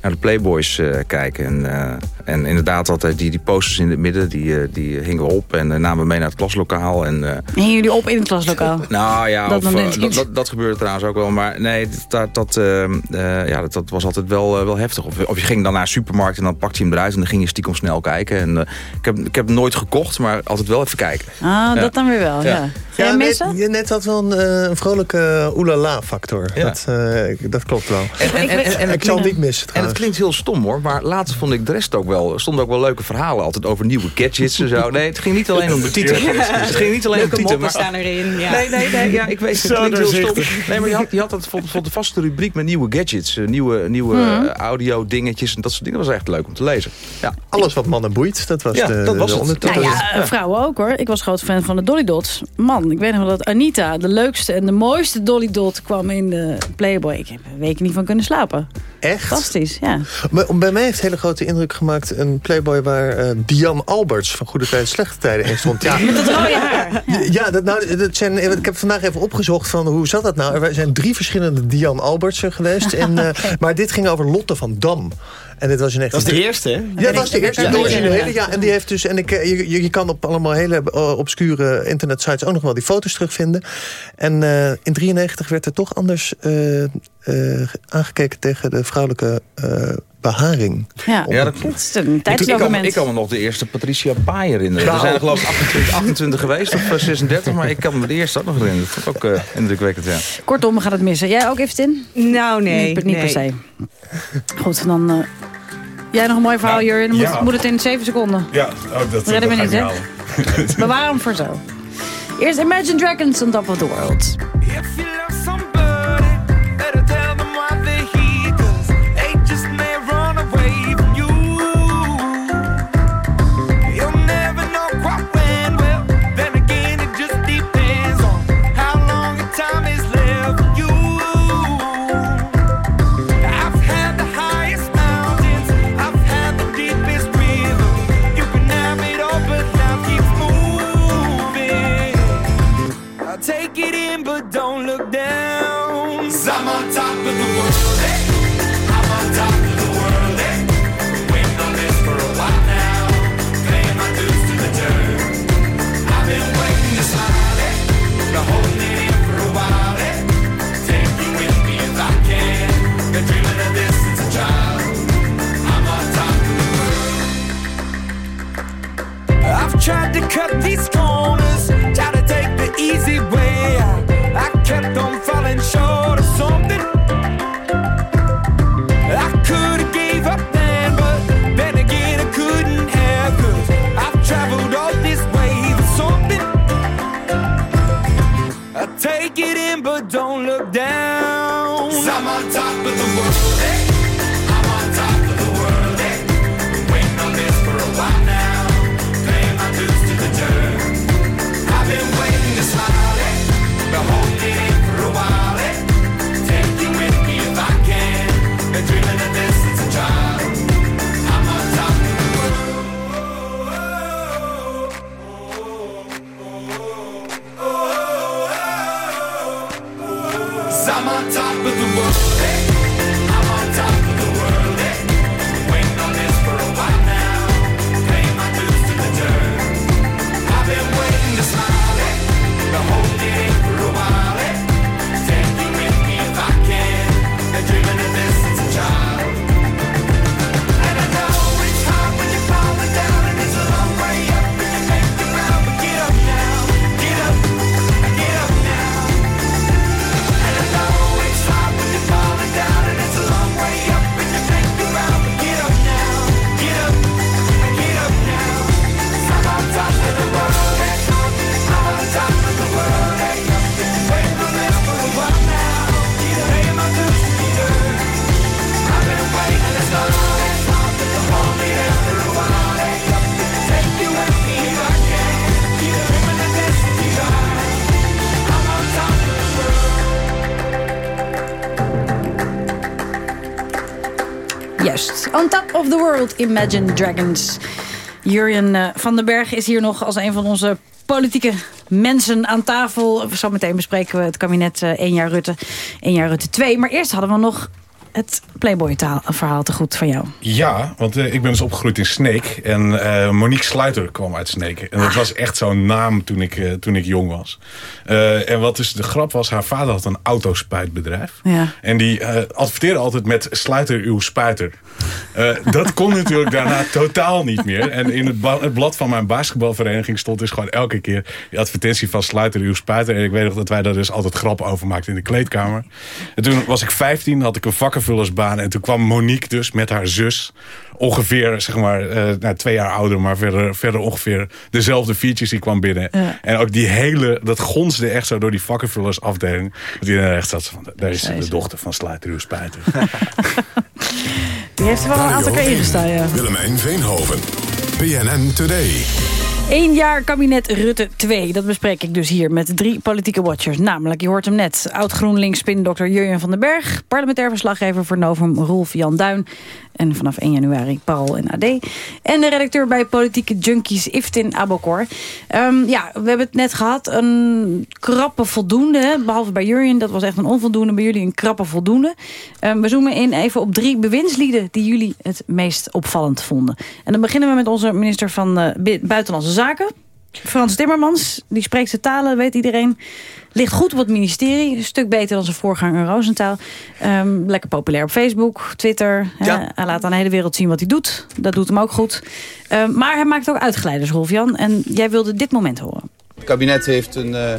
naar de Playboys kijken. En, en inderdaad, altijd die, die posters in het midden, die, die hingen we op en namen we mee naar het klaslokaal. En, hingen jullie op in het klaslokaal? Nou ja, dat, of, dat, dat, dat gebeurde trouwens ook wel, maar nee, dat, dat, uh, uh, ja, dat, dat, was altijd wel, uh, wel heftig. Of, of, je ging dan naar een supermarkt en dan pakte je hem eruit... en dan ging je stiekem snel kijken. En, ik, heb, ik heb nooit gekocht, maar altijd wel even kijken. Ah, ja. dat dan weer wel, ja. ja. Ja, net, je net had wel een, een vrolijke oelala-factor. Ja. Dat, dat klopt wel. En, en, en, en, ik zal het niet missen En het klinkt heel stom hoor, maar laatst vond ik de rest ook wel... stonden ook wel leuke verhalen altijd over nieuwe gadgets en zo. Nee, het ging niet alleen om de *laughs* titel. Het ging niet alleen om de titel. Maar, staan erin, ja. Nee, nee, nee, ja, ik weet het, klinkt *laughs* Nee, maar je had, je had het voor de vaste rubriek met nieuwe gadgets. Uh, nieuwe nieuwe Mhm. uh, audio dingetjes en dat soort dingen. Dat was echt leuk om te lezen. Ja. Alles wat mannen boeit, dat was ja, de, dat was de het. Nou ja, uh, vrouwen ook hoor. Ik was groot fan van de Dolly Dots. Man, ik weet nog wel dat Anita, de leukste en de mooiste Dolly Dot, kwam in de Playboy. Ik heb er weken niet van kunnen slapen. Echt? Fantastisch, ja. Maar bij mij heeft het hele grote indruk gemaakt... een Playboy waar uh, Diane Alberts van Goede Tijden Slechte Tijden in stond. Ja. Met het rode haar. Ja, ja dat, nou, dat zijn, ik heb vandaag even opgezocht van hoe zat dat nou. Er zijn drie verschillende Diane Albertsen geweest. *laughs* En, uh, maar dit ging over Lotte van Dam. En dit was een echt... Dat was de eerste, hè? Ja, dat was de eerste, de originele. Ja, en die heeft dus... En ik, je, je kan op allemaal hele uh, obscure internetsites ook nog wel die foto's terugvinden. En uh, in 93 werd er toch anders uh, aangekeken tegen de vrouwelijke beharing. Ja, ja dat klopt. Een tijdsdocument. Ik kan me nog de eerste Patricia Pai herinneren. Nou. Er zijn er geloof ik 28, 28 geweest, of 36. Maar ik kan me de eerste ook nog herinneren. Dat vond ik ook uh, indrukwekkend, ja. Kortom, we gaan het missen. Jij ook even in? Nou, nee. Niet, niet nee. per se. Goed, dan... Uh, jij nog een mooi verhaal, Jurjen? Ja. moet, moet het in 7 seconden. Ja, oh, dat, redden we dat niet, hè? Bewaar *laughs* hem voor zo. Eerst Imagine Dragons on Top of the World. Cut these corners, tried to take the easy way. I kept on falling short of something. I could have gave up then, but then again I couldn't have, cause I've traveled all this way for something. I take it in, but don't look down. i I'm on top of the world, hey. World, Imagine Dragons. Jurjen uh, van den Berg is hier nog als een van onze politieke mensen aan tafel. Zometeen bespreken we het kabinet uh, 1 jaar Rutte, 1 jaar Rutte 2. Maar eerst hadden we nog het Playboy-verhaal te goed van jou. Ja, want eh, ik ben dus opgegroeid in Sneek. En eh, Monique Sluiter kwam uit Sneek. En dat was echt zo'n naam toen ik, eh, toen ik jong was. En wat dus de grap was, haar vader had een autospuitbedrijf. Ja. En die adverteerde altijd met sluiter uw spuiter. Dat kon natuurlijk daarna *laughs* totaal niet meer. En in het, blad van mijn basketbalvereniging stond dus gewoon elke keer die advertentie van sluiter uw spuiter. En ik weet nog dat wij daar dus altijd grappen over maakten in de kleedkamer. En toen was ik 15, had ik een En toen kwam Monique dus met haar zus. Ongeveer, zeg maar, eh, nou, twee jaar ouder, maar verder, verder ongeveer dezelfde features die kwam binnen. Ja. En ook die hele, dat gonsde echt zo door die vakkenvullersafdeling. Dat iedereen echt zat van, daar is de dochter van Sluiter uw spuiter. *laughs* Die heeft er wel een aantal keer ingestaan, ja. Willemijn Veenhoven. BNN Today. Eén jaar kabinet Rutte 2. Dat bespreek ik dus hier met drie politieke watchers. Namelijk, je hoort hem net, oud-GroenLinks-spindokter Jurjen van den Berg... parlementair verslaggever voor Novum Rolf Jan Duin... en vanaf 1 januari Parool en AD. En de redacteur bij Politieke Junkies Iftin Abokor. Ehm, ja, we hebben het net gehad. Een krappe voldoende, behalve bij Jurjen. Dat was echt een onvoldoende, bij jullie een krappe voldoende. Ehm, we zoomen in even op drie bewindslieden... die jullie het meest opvallend vonden. En dan beginnen we met onze minister van eh, Buitenlandse Zaken... Frans Timmermans, die spreekt zijn talen, weet iedereen. Ligt goed op het ministerie, een stuk beter dan zijn voorganger Roosentaal. Ehm, lekker populair op Facebook, Twitter. hè. Hij laat aan de hele wereld zien wat hij doet. Dat doet hem ook goed. Ehm, maar hij maakt ook uitgeleiders, Rolf-Jan. En jij wilde dit moment horen. Het kabinet heeft een eh,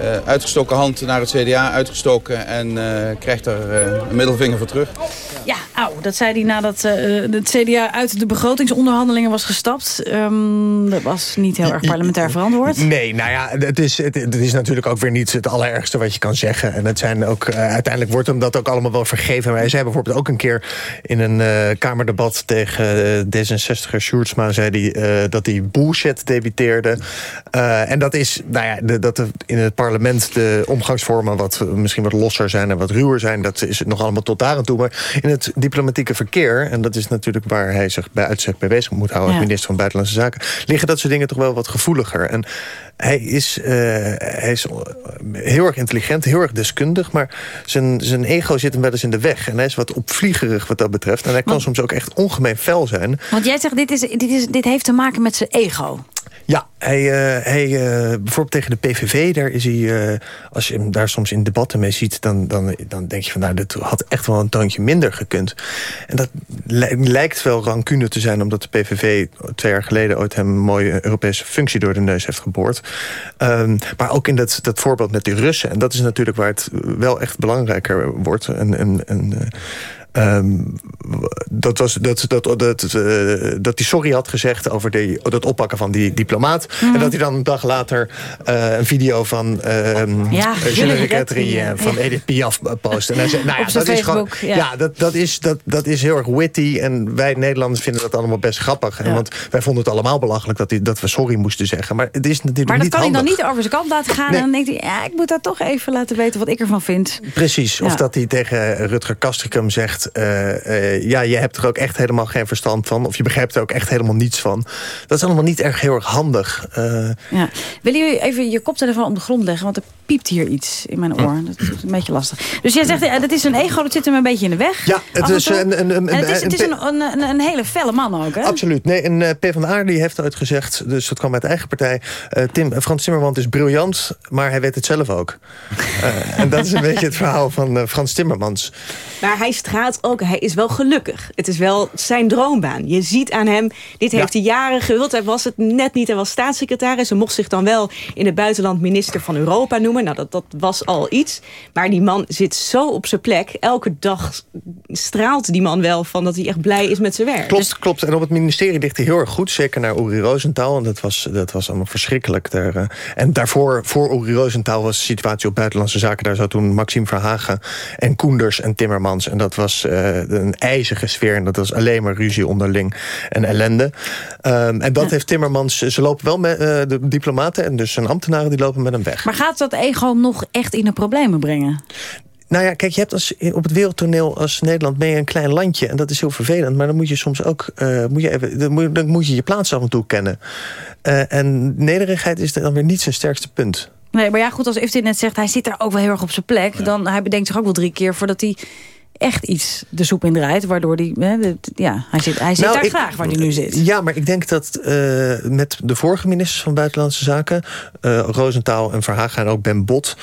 eh, uitgestoken hand naar het CDA uitgestoken en eh, krijgt daar eh, een middelvinger voor terug. Ja, auw, dat zei hij nadat eh, het CDA uit de begrotingsonderhandelingen was gestapt. Ehm, dat was niet heel erg parlementair verantwoord. Nee, nou ja, het is, het, het is natuurlijk ook weer niet het allerergste wat je kan zeggen. En het zijn ook, uiteindelijk wordt hem dat ook allemaal wel vergeven. Maar hij zei bijvoorbeeld ook een keer in een eh, kamerdebat tegen eh, D66er Sjoerdsma... zei hij eh, dat hij bullshit debiteerde. Eh, en dat is, nou ja, de, dat er in het parlement de omgangsvormen... wat misschien wat losser zijn en wat ruwer zijn... dat is nog allemaal tot daar aan toe. Maar in het diplomatieke verkeer... en dat is natuurlijk waar hij zich bij uitzet mee bezig moet houden... als minister van Buitenlandse Zaken... liggen dat soort dingen toch wel wat gevoeliger. En hij is, eh, hij is heel erg intelligent, heel erg deskundig... maar zijn, zijn ego zit hem wel eens in de weg. En hij is wat opvliegerig wat dat betreft. En hij kan soms ook echt ongemeen fel zijn. Want jij zegt, dit, is, dit, is, dit heeft te maken met zijn ego. Ja, hij, eh, hij, eh, bijvoorbeeld tegen de PVV, daar is hij, eh, als je hem daar soms in debatten mee ziet, dan, dan, dan denk je van nou, dit had echt wel een toontje minder gekund. En dat li- lijkt wel rancune te zijn, omdat de PVV twee jaar geleden ooit hem een mooie Europese functie door de neus heeft geboord. Ehm, maar ook in dat, dat voorbeeld met die Russen, en dat is natuurlijk waar het wel echt belangrijker wordt. En, eh, Ehm, dat, was, dat, dat, dat, eh, dat hij sorry had gezegd over die, dat oppakken van die diplomaat. Mhm. En dat hij dan een dag later eh, een video van ehm Ja, ja. eh, van. Edith Piaf post. En hij zei, nou ja, dat is gewoon, ja. ja, dat, dat, is, dat, dat is heel erg witty. En wij Nederlanders vinden dat allemaal best grappig. En. Want wij vonden het allemaal belachelijk dat, hij, dat we sorry moesten zeggen. Maar het is natuurlijk Maar dat niet kan hij dan niet over zijn kant laten gaan. Nee. En dan denkt hij, ja, ik moet daar toch even laten weten wat ik ervan vind. Precies, of dat hij tegen Rutger Kastrikum zegt... eh, eh, ja, je hebt er ook echt helemaal geen verstand van... of je begrijpt er ook echt helemaal niets van. Dat is allemaal niet erg heel erg handig. Eh, Ja. Willen jullie even je koptelefoon op de grond leggen? Want er piept hier iets in mijn oor. Dat is een beetje lastig. Dus jij zegt, ja, dat is een ego, dat zit hem een beetje in de weg. Ja, het is een- een- een- En het is, het is een- een, een, een, een hele felle man ook, hè? Absoluut. Nee, en eh PvdA die heeft ooit gezegd... dus dat kwam uit eigen partij... eh, Tim, Frans Timmermans is briljant, maar hij weet het zelf ook. Eh, en dat is een *laughs* beetje het verhaal van Frans Timmermans. Maar hij straalt ook, hij is wel gelukkig. Het is wel zijn droombaan. Je ziet aan hem, dit heeft hij jaren gewild. Hij was het net niet, hij was staatssecretaris. Hij mocht zich dan wel in het buitenland minister van Europa noemen. Nou, dat, dat was al iets. Maar die man zit zo op zijn plek. Elke dag straalt die man wel van dat hij echt blij is met zijn werk. Klopt, klopt. En op het ministerie ligt hij heel erg goed. Zeker naar Uri Rosenthal. En dat was, dat was allemaal verschrikkelijk. Daar, eh. en daarvoor, voor Uri Rosenthal was de situatie op buitenlandse zaken. Daar zat toen Maxime Verhagen en Koenders en Timmermans. En dat was eh, een ijzige sfeer. En dat was alleen maar ruzie onderling en ellende. Ehm, en dat heeft Timmermans... Ze lopen wel met eh, de diplomaten en dus zijn ambtenaren... die lopen met hem weg. Maar gaat dat ego nog echt in de problemen brengen? Nou ja, kijk, je hebt als, op het wereldtoneel als Nederland ben je een klein landje. En dat is heel vervelend. Maar dan moet je soms ook eh, moet je even, dan, moet, dan moet je je plaats af en toe kennen. En nederigheid is dan weer niet zijn sterkste punt. Nee, maar ja, goed, als Iftit net zegt, hij zit daar ook wel heel erg op zijn plek. Dan, hij bedenkt zich ook wel drie keer voordat hij echt iets de soep in draait. Waardoor die, hè, de- ja, hij zit, hij zit Nou, daar ik- graag waar hij nu zit. Ja, maar ik denk dat eh, met de vorige ministers van Buitenlandse Zaken... eh Rosenthal en Verhagen en ook Ben Bot...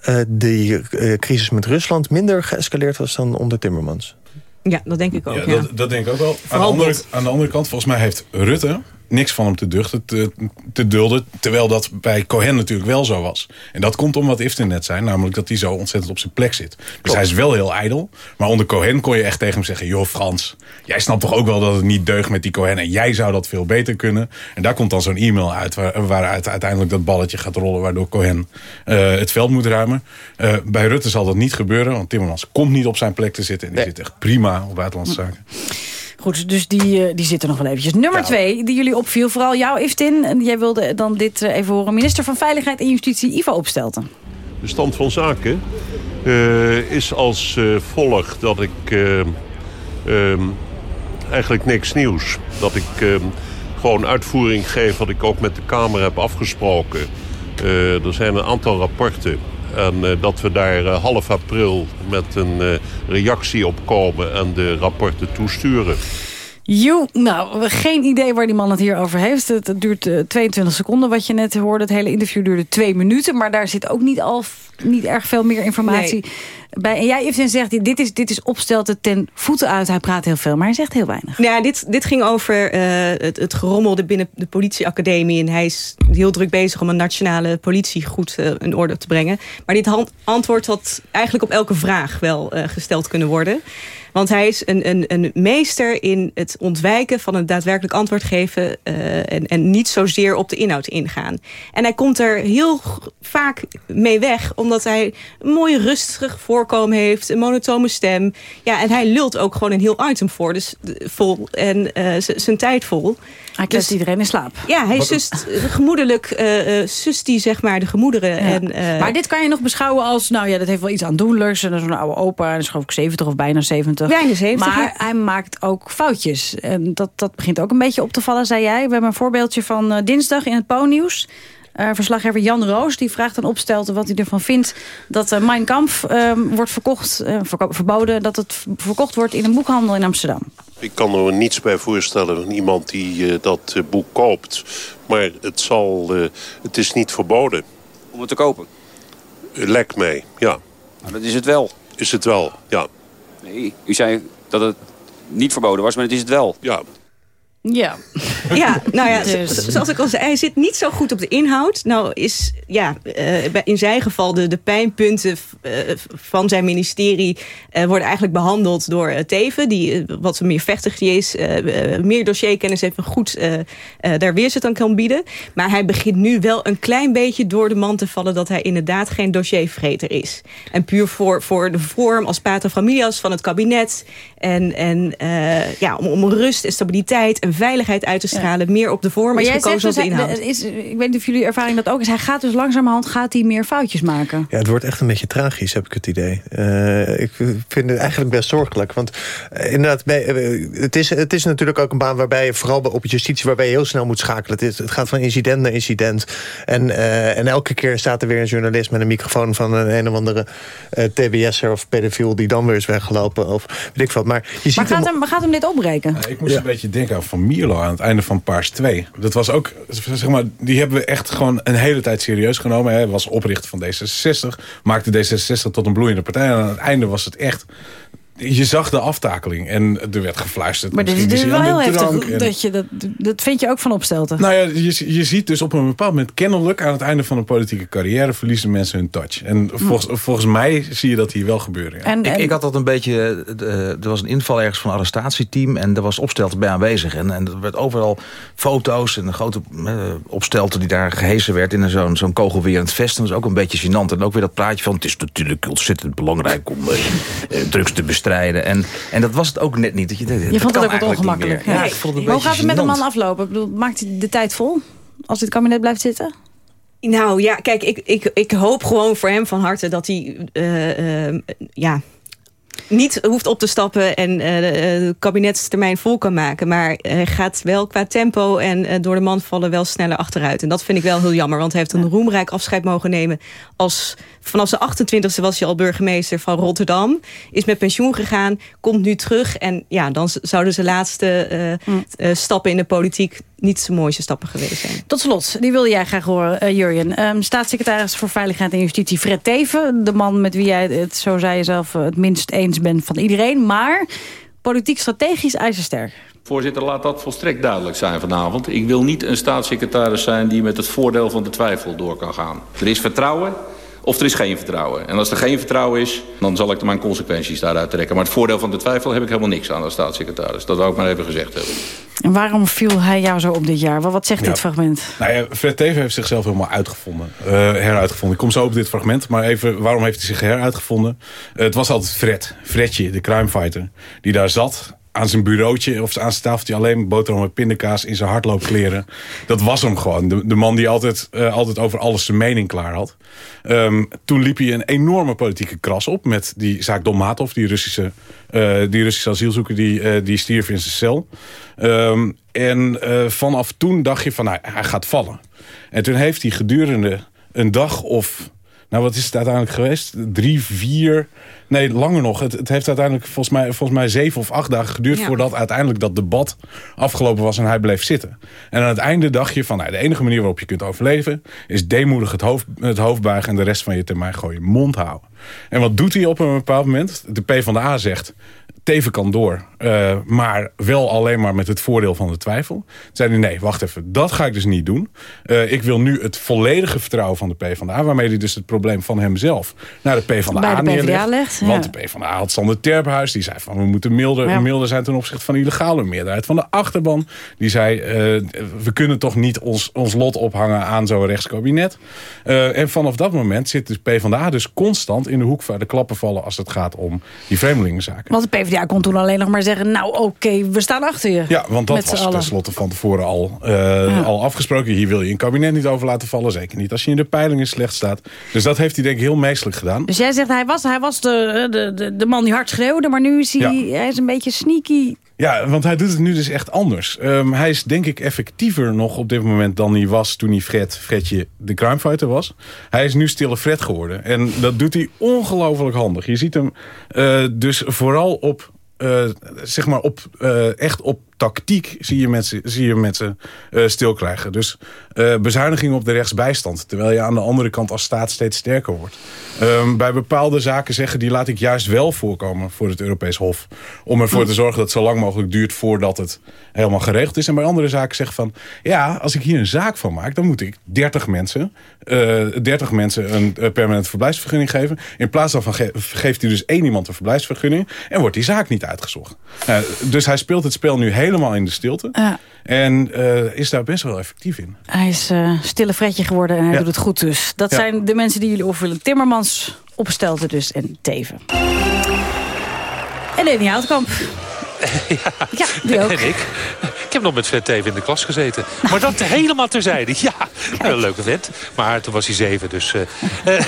eh, die eh, crisis met Rusland minder geëscaleerd was dan onder Timmermans. Ja, dat denk ik ook. Ja, Ja, Dat, dat denk ik ook wel. Aan de, andere, aan de andere kant, volgens mij heeft Rutte niks van hem te, duchten, te, te dulden. Terwijl dat bij Cohen natuurlijk wel zo was. En dat komt om wat Iften net zei. Namelijk dat hij zo ontzettend op zijn plek zit. Dus hij is wel heel ijdel. Maar onder Cohen kon je echt tegen hem zeggen... joh Frans, jij snapt toch ook wel dat het niet deugt met die Cohen. En jij zou dat veel beter kunnen. En daar komt dan zo'n e-mail uit... Waar, waaruit uiteindelijk dat balletje gaat rollen... waardoor Cohen eh, het veld moet ruimen. Eh, bij Rutte zal dat niet gebeuren. Want Timmermans komt niet op zijn plek te zitten. En die zit echt prima op buitenlandse zaken. Goed, dus die, eh, die zitten nog wel eventjes. Nummer twee, die jullie opviel, vooral jou, Iftin. En jij wilde dan dit eh, even horen. Minister van Veiligheid en Justitie, Ivo Opstelten. De stand van zaken eh, is als eh, volgt dat ik eh, ehm, eigenlijk niks nieuws. Dat ik ehm, gewoon uitvoering geef wat ik ook met de Kamer heb afgesproken. Er zijn een aantal rapporten. En eh, dat we daar eh, half april met een eh, reactie op komen en de rapporten toesturen. Joe, nou, geen idee waar die man het hier over heeft. Het, het duurt eh, 22 seconden wat je net hoorde. Het hele interview duurde twee minuten. Maar daar zit ook niet, al, niet erg veel meer informatie bij. En jij, Iftin, zegt, dit is, dit is opstelten ten voeten uit. Hij praat heel veel, maar hij zegt heel weinig. Ja, dit, dit ging over eh, het, het gerommelde binnen de politieacademie. En hij is heel druk bezig om een nationale politie goed eh, in orde te brengen. Maar dit antwoord had eigenlijk op elke vraag wel eh, gesteld kunnen worden. Want hij is een, een, een meester in het ontwijken van een daadwerkelijk antwoord geven... eh, en, en niet zozeer op de inhoud ingaan. En hij komt er heel vaak mee weg... omdat hij een mooi rustig voorkomen heeft, een monotone stem. Ja, en hij lult ook gewoon een heel item voor, dus, eh, vol en eh, zijn tijd vol. Hij klest iedereen in slaap. Ja, hij Wat- sust eh, gemoedelijk, eh eh, sust hij zeg maar de gemoederen. Ja. En, eh, maar dit kan je nog beschouwen als, nou ja, dat heeft wel iets aandoenlijks. En een oude opa, en is geloof ik 70 of bijna 70. Bijna 70, Maar ja. hij maakt ook foutjes. En dat, dat begint ook een beetje op te vallen, zei jij. We hebben een voorbeeldje van eh, dinsdag in het Po-nieuws. Eh, verslaggever Jan Roos die vraagt aan Opstelten wat hij ervan vindt... dat uh, Mein Kampf eh, wordt verkocht, eh, verko- verboden... dat het verkocht wordt in een boekhandel in Amsterdam. Ik kan er niets bij voorstellen van iemand die eh, dat eh, boek koopt. Maar het, zal, eh, het is niet verboden. Om het te kopen? Lijkt mij, ja. Maar dat is het wel. Is het wel, ja. Nee, u zei dat het niet verboden was, maar het is het wel. Ja. Ja. *laughs* Ja, nou ja, Dus- zo- zoals ik al zei, hij zit niet zo goed op de inhoud. Nou is, ja, eh, in zijn geval de, de pijnpunten eh, van zijn ministerie... eh, worden eigenlijk behandeld door Teven, die wat meer vechtig die is... meer dossierkennis heeft en goed daar weerzet aan kan bieden. Maar hij begint nu wel een klein beetje door de man te vallen... dat hij inderdaad geen dossiervreter is. En puur voor, voor de vorm als pater familias van het kabinet... en, en eh, ja, om, om rust en stabiliteit en veiligheid uit te stralen... meer op de vorm Maar is gekozen dus, de inhoud. is, ik weet niet of jullie ervaring dat ook is. Hij gaat dus langzamerhand gaat hij meer foutjes maken. Ja, het wordt echt een beetje tragisch, heb ik het idee. Eh, ik vind het eigenlijk best zorgelijk. Want eh, inderdaad, bij, het, is, het is natuurlijk ook een baan waarbij je vooral op justitie... waarbij je heel snel moet schakelen. Het, is, het gaat van incident naar incident. En, eh, en elke keer staat er weer een journalist met een microfoon... van een, een of andere eh, TBS'er of pedofiel die dan weer is weggelopen. Of weet ik wat. Maar je ziet Maar gaat hem- hem, gaat hem dit opbreken? Ik moest een beetje denken aan Van Mierlo aan het einde van Paars 2. Dat was ook, zeg maar, die hebben we echt gewoon een hele tijd serieus genomen. Hij was oprichter van D66, maakte D66 tot een bloeiende partij. En aan het einde was het echt... Je zag de aftakeling en er werd gefluisterd. Maar dit, is wel heel heftig. en- Dat, je, dat, dat vind je ook van opstelten. nou ja, je, je ziet dus op een bepaald moment kennelijk aan het einde van een politieke carrière verliezen mensen hun touch. En volgens, volgens mij zie je dat hier wel gebeuren. ja. ik, ik had dat een beetje... eh, er was een inval ergens van een arrestatieteam... en er was opstelten bij aanwezig. En, en er werd overal foto's en een grote eh, opstelten... die daar gehesen werd in zo'n zo'n kogelwerend vest. En dat is ook een beetje gênant. En ook weer dat plaatje van... het is natuurlijk ontzettend belangrijk om eh, drugs te bestrijden. En, en dat was het ook net niet. Dat je, dat Je vond kan het ook wat ongemakkelijk. Ja. Ja, ik vond het een maar hoe gaat het met de gênant. man aflopen? Ik bedoel, maakt hij de tijd vol? Als dit kabinet blijft zitten? Nou ja, kijk, ik, ik, ik hoop gewoon voor hem van harte dat hij... eh, eh, ja, niet hoeft op te stappen en uh, kabinetstermijn vol kan maken. Maar hij gaat wel qua tempo en door de man vallen wel sneller achteruit. En dat vind ik wel heel jammer, want hij heeft een roemrijk afscheid mogen nemen. Als, vanaf zijn 28e was hij al burgemeester van Rotterdam. Is met pensioen gegaan, komt nu terug. En ja, dan zouden zijn laatste mm. stappen in de politiek niet de mooiste stappen geweest zijn. Tot slot, die wilde jij graag horen, uh, Jurjen. Um, staatssecretaris voor Veiligheid en Justitie Fred Teven. De man met wie jij het, zo zei je zelf, het minst eens bent van iedereen. Maar politiek strategisch ijzersterk. Voorzitter, laat dat volstrekt duidelijk zijn vanavond. Ik wil niet een staatssecretaris zijn die met het voordeel van de twijfel door kan gaan. Er is vertrouwen of er is geen vertrouwen. En als er geen vertrouwen is, dan zal ik er mijn consequenties daaruit trekken. Maar het voordeel van de twijfel heb ik helemaal niks aan als staatssecretaris. Dat wou ik maar even gezegd hebben. En waarom viel hij jou zo op dit jaar? Wat zegt dit fragment? Nou ja, Fred Teven heeft zichzelf helemaal uitgevonden. Uh, heruitgevonden. Ik kom zo op dit fragment. Maar even, waarom heeft hij zich heruitgevonden? Uh, het was altijd Fred. Fredje, de crimefighter. Die daar zat aan zijn bureautje of aan zijn tafeltje alleen boterham met pindakaas in zijn hardloopkleren. Dat was hem gewoon. De, de man die altijd, uh, altijd over alles zijn mening klaar had. Um, toen liep hij een enorme politieke kras op met die zaak Dolmatov, die Russische, uh, die Russische asielzoeker die, uh, die stierf in zijn cel. Um, en vanaf toen dacht je van nou, hij gaat vallen. En toen heeft hij gedurende een dag of nou, wat is het uiteindelijk geweest? Drie, vier... Nee, langer nog. Het, het heeft uiteindelijk volgens mij, volgens mij zeven of acht dagen geduurd... voordat uiteindelijk dat debat afgelopen was en hij bleef zitten. En aan het einde dacht je van... Nou, de enige manier waarop je kunt overleven... is deemoedig het hoofd, het hoofd buigen en de rest van je termijn gewoon je mond houden. En wat doet hij op een bepaald moment? De PvdA zegt... Teven kan door, uh, maar wel alleen maar met het voordeel van de twijfel. Toen zei hij, nee, wacht even, dat ga ik dus niet doen. Uh, ik wil nu het volledige vertrouwen van de PvdA... waarmee hij dus het probleem van hemzelf naar de PvdA Bij de neerlegt. Legt, ja. Want de PvdA had Sander Terphuis, die zei van... we moeten milder, ja. milder zijn ten opzichte van de illegale meerderheid van de achterban. Die zei, uh, we kunnen toch niet ons, ons lot ophangen aan zo'n rechtskabinet. en vanaf dat moment zit de PvdA dus constant in de hoek... waar de klappen vallen als het gaat om die vreemdelingenzaken. Want de PvdA ja, kon toen alleen nog maar zeggen... nou oké, okay, we staan achter je. Ja, want dat was tenslotte van tevoren al, uh, ja. al afgesproken. Hier wil je een kabinet niet over laten vallen. Zeker niet als je in de peilingen slecht staat. Dus dat heeft hij denk ik heel meestelijk gedaan. Dus jij zegt, hij was, hij was de, de, de, de man die hard schreeuwde... maar nu is hij, ja. hij is een beetje sneaky ja, want hij doet het nu dus echt anders. Um, hij is denk ik effectiever nog op dit moment dan hij was toen hij Fred, Fredje de crimefighter was. Hij is nu stille Fred geworden. En dat doet hij ongelooflijk handig. Je ziet hem uh, dus vooral op uh, zeg maar op, uh, echt op tactiek zie je mensen, zie je mensen uh, stil krijgen. Dus uh, bezuinigingen op de rechtsbijstand. Terwijl je aan de andere kant als staat steeds sterker wordt. Um, bij bepaalde zaken zeggen die laat ik juist wel voorkomen voor het Europees Hof. Om ervoor te zorgen dat het zo lang mogelijk duurt voordat het helemaal geregeld is. En bij andere zaken zeggen van ja, als ik hier een zaak van maak, dan moet ik 30 mensen, uh, 30 mensen een permanente verblijfsvergunning geven. In plaats daarvan ge geeft hij dus één iemand een verblijfsvergunning en wordt die zaak niet uitgezocht. dus hij speelt het spel nu helemaal in de stilte. Ja. En uh, is daar best wel effectief in. Hij is uh, stille Fredje geworden en hij ja. doet het goed dus. Dat ja. zijn de mensen die jullie opvullen. Timmermans, Opstelten dus en Teven. En Leni Houtkamp. Ja, ja die ook. En ik. Ik heb nog met Fred Teven in de klas gezeten. Maar dat *laughs* helemaal terzijde. Ja, een leuke vent. Maar toen was hij zeven, dus... Uh, uh,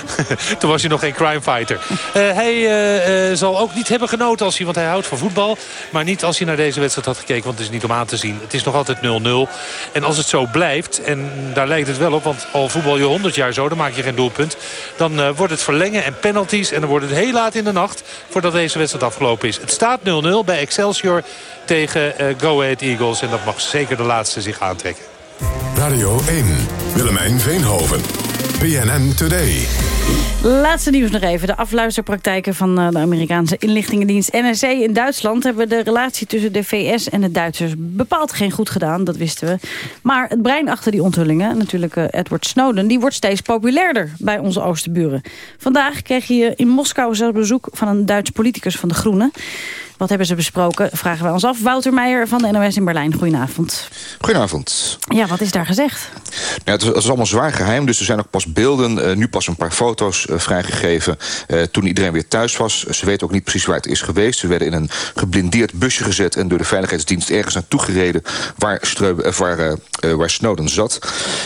*laughs* toen was hij nog geen crimefighter. Uh, hij zal ook niet hebben genoten als hij... Want hij houdt van voetbal. Maar niet als hij naar deze wedstrijd had gekeken. Want het is niet om aan te zien. Het is nog altijd 0-0. En als het zo blijft... En daar lijkt het wel op. Want al voetbal je 100 jaar zo. Dan maak je geen doelpunt. Dan wordt het verlengen en penalties. En dan wordt het heel laat in de nacht. Voordat deze wedstrijd afgelopen is. Het staat 0-0 bij Excelsior tegen uh, Go Ahead Eagles. En dat mag zeker de laatste zich aantrekken. Radio 1, Willemijn Veenhoven, PNN Today. Laatste nieuws nog even. De afluisterpraktijken van de Amerikaanse inlichtingendienst NSC in Duitsland... hebben de relatie tussen de VS en de Duitsers bepaald geen goed gedaan. Dat wisten we. Maar het brein achter die onthullingen, natuurlijk Edward Snowden... die wordt steeds populairder bij onze oosterburen. Vandaag kreeg je in Moskou zelfs bezoek van een Duits politicus van de Groenen. Wat hebben ze besproken, vragen wij ons af. Wouter Meijer van de NOS in Berlijn, goedenavond. Goedenavond. Ja, wat is daar gezegd? Ja, het, is, allemaal zwaar geheim, dus er zijn ook pas beelden. Uh, nu pas een paar foto's uh, vrijgegeven. Uh, toen iedereen weer thuis was. Ze weten ook niet precies waar het is geweest. Ze werden in een geblindeerd busje gezet... en door de veiligheidsdienst ergens naartoe gereden... waar, Streub, waar, waar Snowden zat.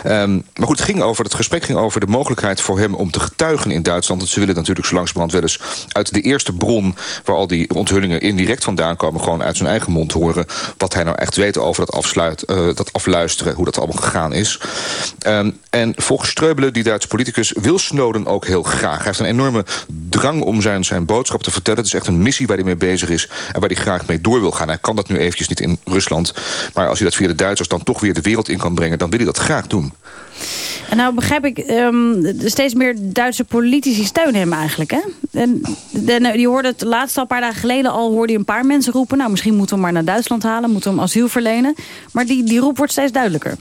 Um, maar goed, het, ging over, het gesprek ging over de mogelijkheid voor hem... om te getuigen in Duitsland. Want ze willen natuurlijk zo langzamerhand wel eens... uit de eerste bron waar al die onthullingen indirect vandaan komen... gewoon uit zijn eigen mond horen... wat hij nou echt weet over dat, afsluit, dat afluisteren... hoe dat allemaal gegaan is. Um, en volgens Streubelen, die Duitse politicus, wil Snowden ook heel graag. Hij heeft een enorme drang om zijn, zijn boodschap te vertellen. Het is echt een missie waar hij mee bezig is en waar hij graag mee door wil gaan. Hij kan dat nu eventjes niet in Rusland. Maar als hij dat via de Duitsers dan toch weer de wereld in kan brengen... dan wil hij dat graag doen. En nou begrijp ik, um, steeds meer Duitse politici steunen hem eigenlijk. Hè? En, en, die hoorde het laatst al een paar dagen geleden al hoorde een paar mensen roepen... nou, misschien moeten we hem maar naar Duitsland halen, moeten we hem asiel verlenen. Maar die, die roep wordt steeds duidelijker.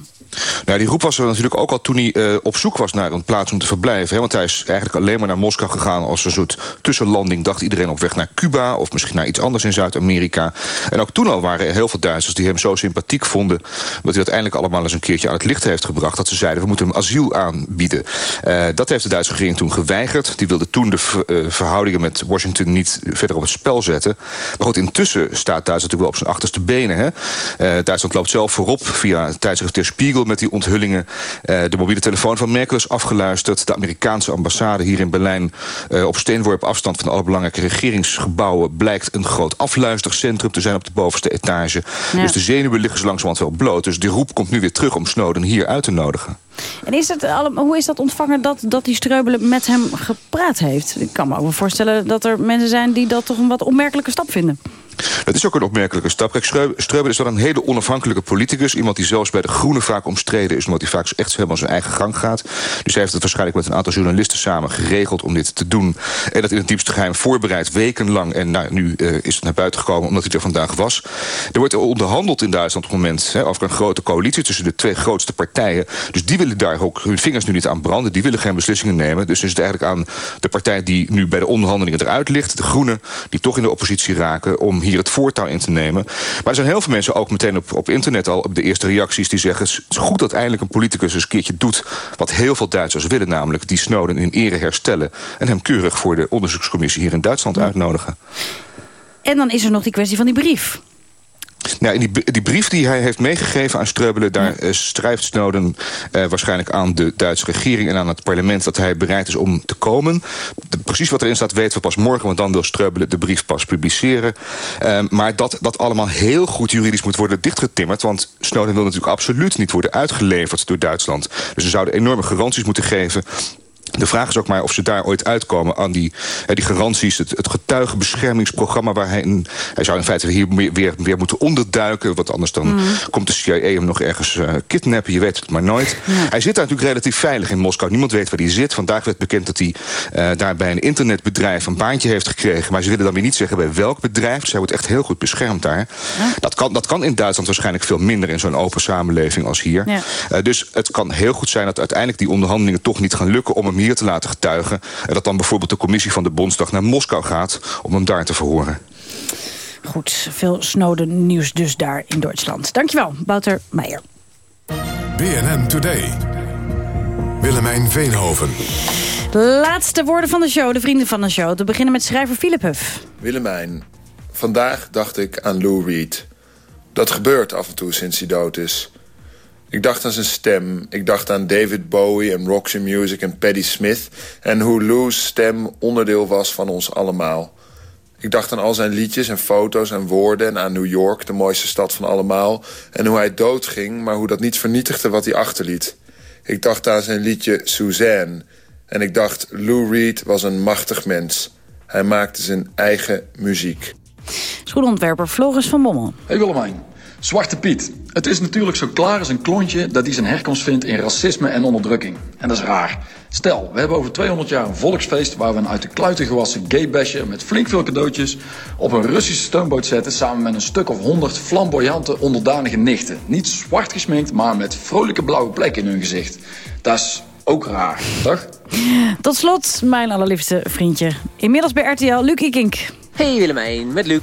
Nou, die roep was er natuurlijk ook al toen hij uh, op zoek was naar een plaats om te verblijven. Hè? Want hij is eigenlijk alleen maar naar Moskou gegaan als een soort tussenlanding. Dacht iedereen op weg naar Cuba of misschien naar iets anders in Zuid-Amerika. En ook toen al waren er heel veel Duitsers die hem zo sympathiek vonden... dat hij uiteindelijk allemaal eens een keertje aan het licht heeft gebracht... dat ze zeiden, we moeten hem asiel aanbieden. Uh, dat heeft de Duitse regering toen geweigerd. Die wilde toen de uh, verhoudingen met Washington niet verder op het spel zetten. Maar goed, intussen staat Duitsland natuurlijk wel op zijn achterste benen. Hè? Duitsland loopt zelf voorop via het tijdschrift Der Spiegel met die onthullingen. Uh, de mobiele telefoon van Merkel is afgeluisterd. De Amerikaanse ambassade hier in Berlijn... Uh, op steenworp afstand van alle belangrijke regeringsgebouwen... blijkt een groot afluistercentrum te zijn op de bovenste etage. Ja. Dus de zenuwen liggen zo langzamerhand wel bloot. Dus die roep komt nu weer terug om Snowden hier uit te nodigen. En is het, hoe is dat ontvangen dat, dat die Streubelen met hem gepraat heeft? Ik kan me ook wel voorstellen dat er mensen zijn die dat toch een wat opmerkelijke stap vinden. Dat is ook een opmerkelijke stap. Kijk, Streubel is wel een hele onafhankelijke politicus. Iemand die zelfs bij de Groenen vaak omstreden is... omdat hij vaak echt helemaal zijn eigen gang gaat. Dus hij heeft het waarschijnlijk met een aantal journalisten samen geregeld... om dit te doen. En dat in het diepste geheim voorbereid, wekenlang. En nou, nu uh, is het naar buiten gekomen omdat hij er vandaag was. Er wordt onderhandeld in Duitsland op het moment... Hè, over een grote coalitie tussen de twee grootste partijen. Dus die willen daar ook hun vingers nu niet aan branden. Die willen geen beslissingen nemen. Dus is het eigenlijk aan de partij die nu bij de onderhandelingen eruit ligt... de Groenen, die toch in de oppositie raken... om hier het voortouw in te nemen. Maar er zijn heel veel mensen, ook meteen op, op internet al... op de eerste reacties die zeggen... het is goed dat eindelijk een politicus eens een keertje doet... wat heel veel Duitsers willen, namelijk die Snowden in ere herstellen... en hem keurig voor de onderzoekscommissie hier in Duitsland uitnodigen. En dan is er nog die kwestie van die brief. Nou, in die, die brief die hij heeft meegegeven aan Streubelen... daar uh, schrijft Snowden uh, waarschijnlijk aan de Duitse regering... en aan het parlement dat hij bereid is om te komen. De, precies wat erin staat weten we pas morgen... want dan wil Streubelen de brief pas publiceren. Uh, maar dat dat allemaal heel goed juridisch moet worden dichtgetimmerd... want Snowden wil natuurlijk absoluut niet worden uitgeleverd door Duitsland. Dus ze zouden enorme garanties moeten geven de vraag is ook maar of ze daar ooit uitkomen aan die, eh, die garanties. Het, het getuigenbeschermingsprogramma waar hij... In, hij zou in feite hier weer, weer moeten onderduiken. Want anders dan mm. komt de CIA hem nog ergens uh, kidnappen. Je weet het maar nooit. Ja. Hij zit daar natuurlijk relatief veilig in Moskou. Niemand weet waar hij zit. Vandaag werd bekend dat hij uh, daar bij een internetbedrijf een baantje heeft gekregen. Maar ze willen dan weer niet zeggen bij welk bedrijf. Dus hij wordt echt heel goed beschermd daar. Ja. Dat, kan, dat kan in Duitsland waarschijnlijk veel minder in zo'n open samenleving als hier. Ja. Uh, dus het kan heel goed zijn dat uiteindelijk die onderhandelingen toch niet gaan lukken... om hem hier te laten getuigen. En dat dan bijvoorbeeld de commissie van de Bondsdag naar Moskou gaat... om hem daar te verhoren. Goed, veel Snowden nieuws dus daar in Duitsland. Dankjewel, Wouter Meijer. BNN Today. Willemijn Veenhoven. Laatste woorden van de show, de vrienden van de show. Te beginnen met schrijver Philip Huff. Willemijn, vandaag dacht ik aan Lou Reed. Dat gebeurt af en toe sinds hij dood is. Ik dacht aan zijn stem. Ik dacht aan David Bowie en Roxy Music en Patti Smith... en hoe Lou's stem onderdeel was van ons allemaal. Ik dacht aan al zijn liedjes en foto's en woorden... en aan New York, de mooiste stad van allemaal... en hoe hij doodging, maar hoe dat niet vernietigde wat hij achterliet. Ik dacht aan zijn liedje Suzanne. En ik dacht, Lou Reed was een machtig mens. Hij maakte zijn eigen muziek. Schoenontwerper Floris van Bommel. Hey Willemijn. Zwarte Piet. Het is natuurlijk zo klaar als een klontje dat hij zijn herkomst vindt in racisme en onderdrukking. En dat is raar. Stel, we hebben over 200 jaar een volksfeest waar we een uit de kluiten gewassen gaybasher met flink veel cadeautjes op een Russische stoomboot zetten samen met een stuk of 100 flamboyante onderdanige nichten. Niet zwart gesminkt, maar met vrolijke blauwe plekken in hun gezicht. Dat is ook raar, toch? Tot slot, mijn allerliefste vriendje. Inmiddels bij RTL, Luc Ikink. Hey Willemijn, met Luc.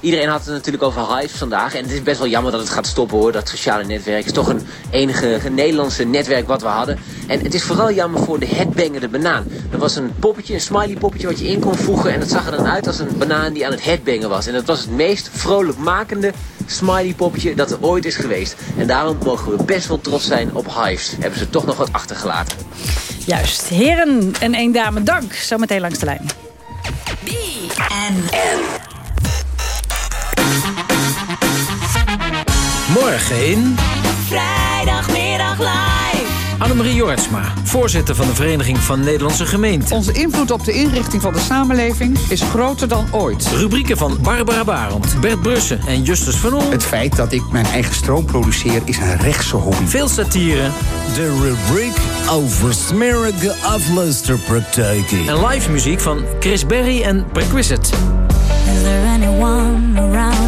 Iedereen had het natuurlijk over Hive vandaag. En het is best wel jammer dat het gaat stoppen hoor. Dat sociale netwerk is toch een enige Nederlandse netwerk wat we hadden. En het is vooral jammer voor de headbanger de banaan. Er was een poppetje, een smiley poppetje wat je in kon voegen. En dat zag er dan uit als een banaan die aan het headbangen was. En dat was het meest vrolijk makende smiley poppetje dat er ooit is geweest. En daarom mogen we best wel trots zijn op Hives. Hebben ze toch nog wat achtergelaten. Juist. Heren en één dame, dank. Zometeen langs de lijn. Morgen in... Vrijdagmiddag live. Annemarie Jortsma, voorzitter van de Vereniging van Nederlandse Gemeenten. Onze invloed op de inrichting van de samenleving is groter dan ooit. Rubrieken van Barbara Barend, Bert Brussen en Justus van Oel. Het feit dat ik mijn eigen stroom produceer is een rechtse hobby. Veel satire. De rubriek over smerige afluisterpraktijken. En live muziek van Chris Berry en Perquisite. Is there anyone around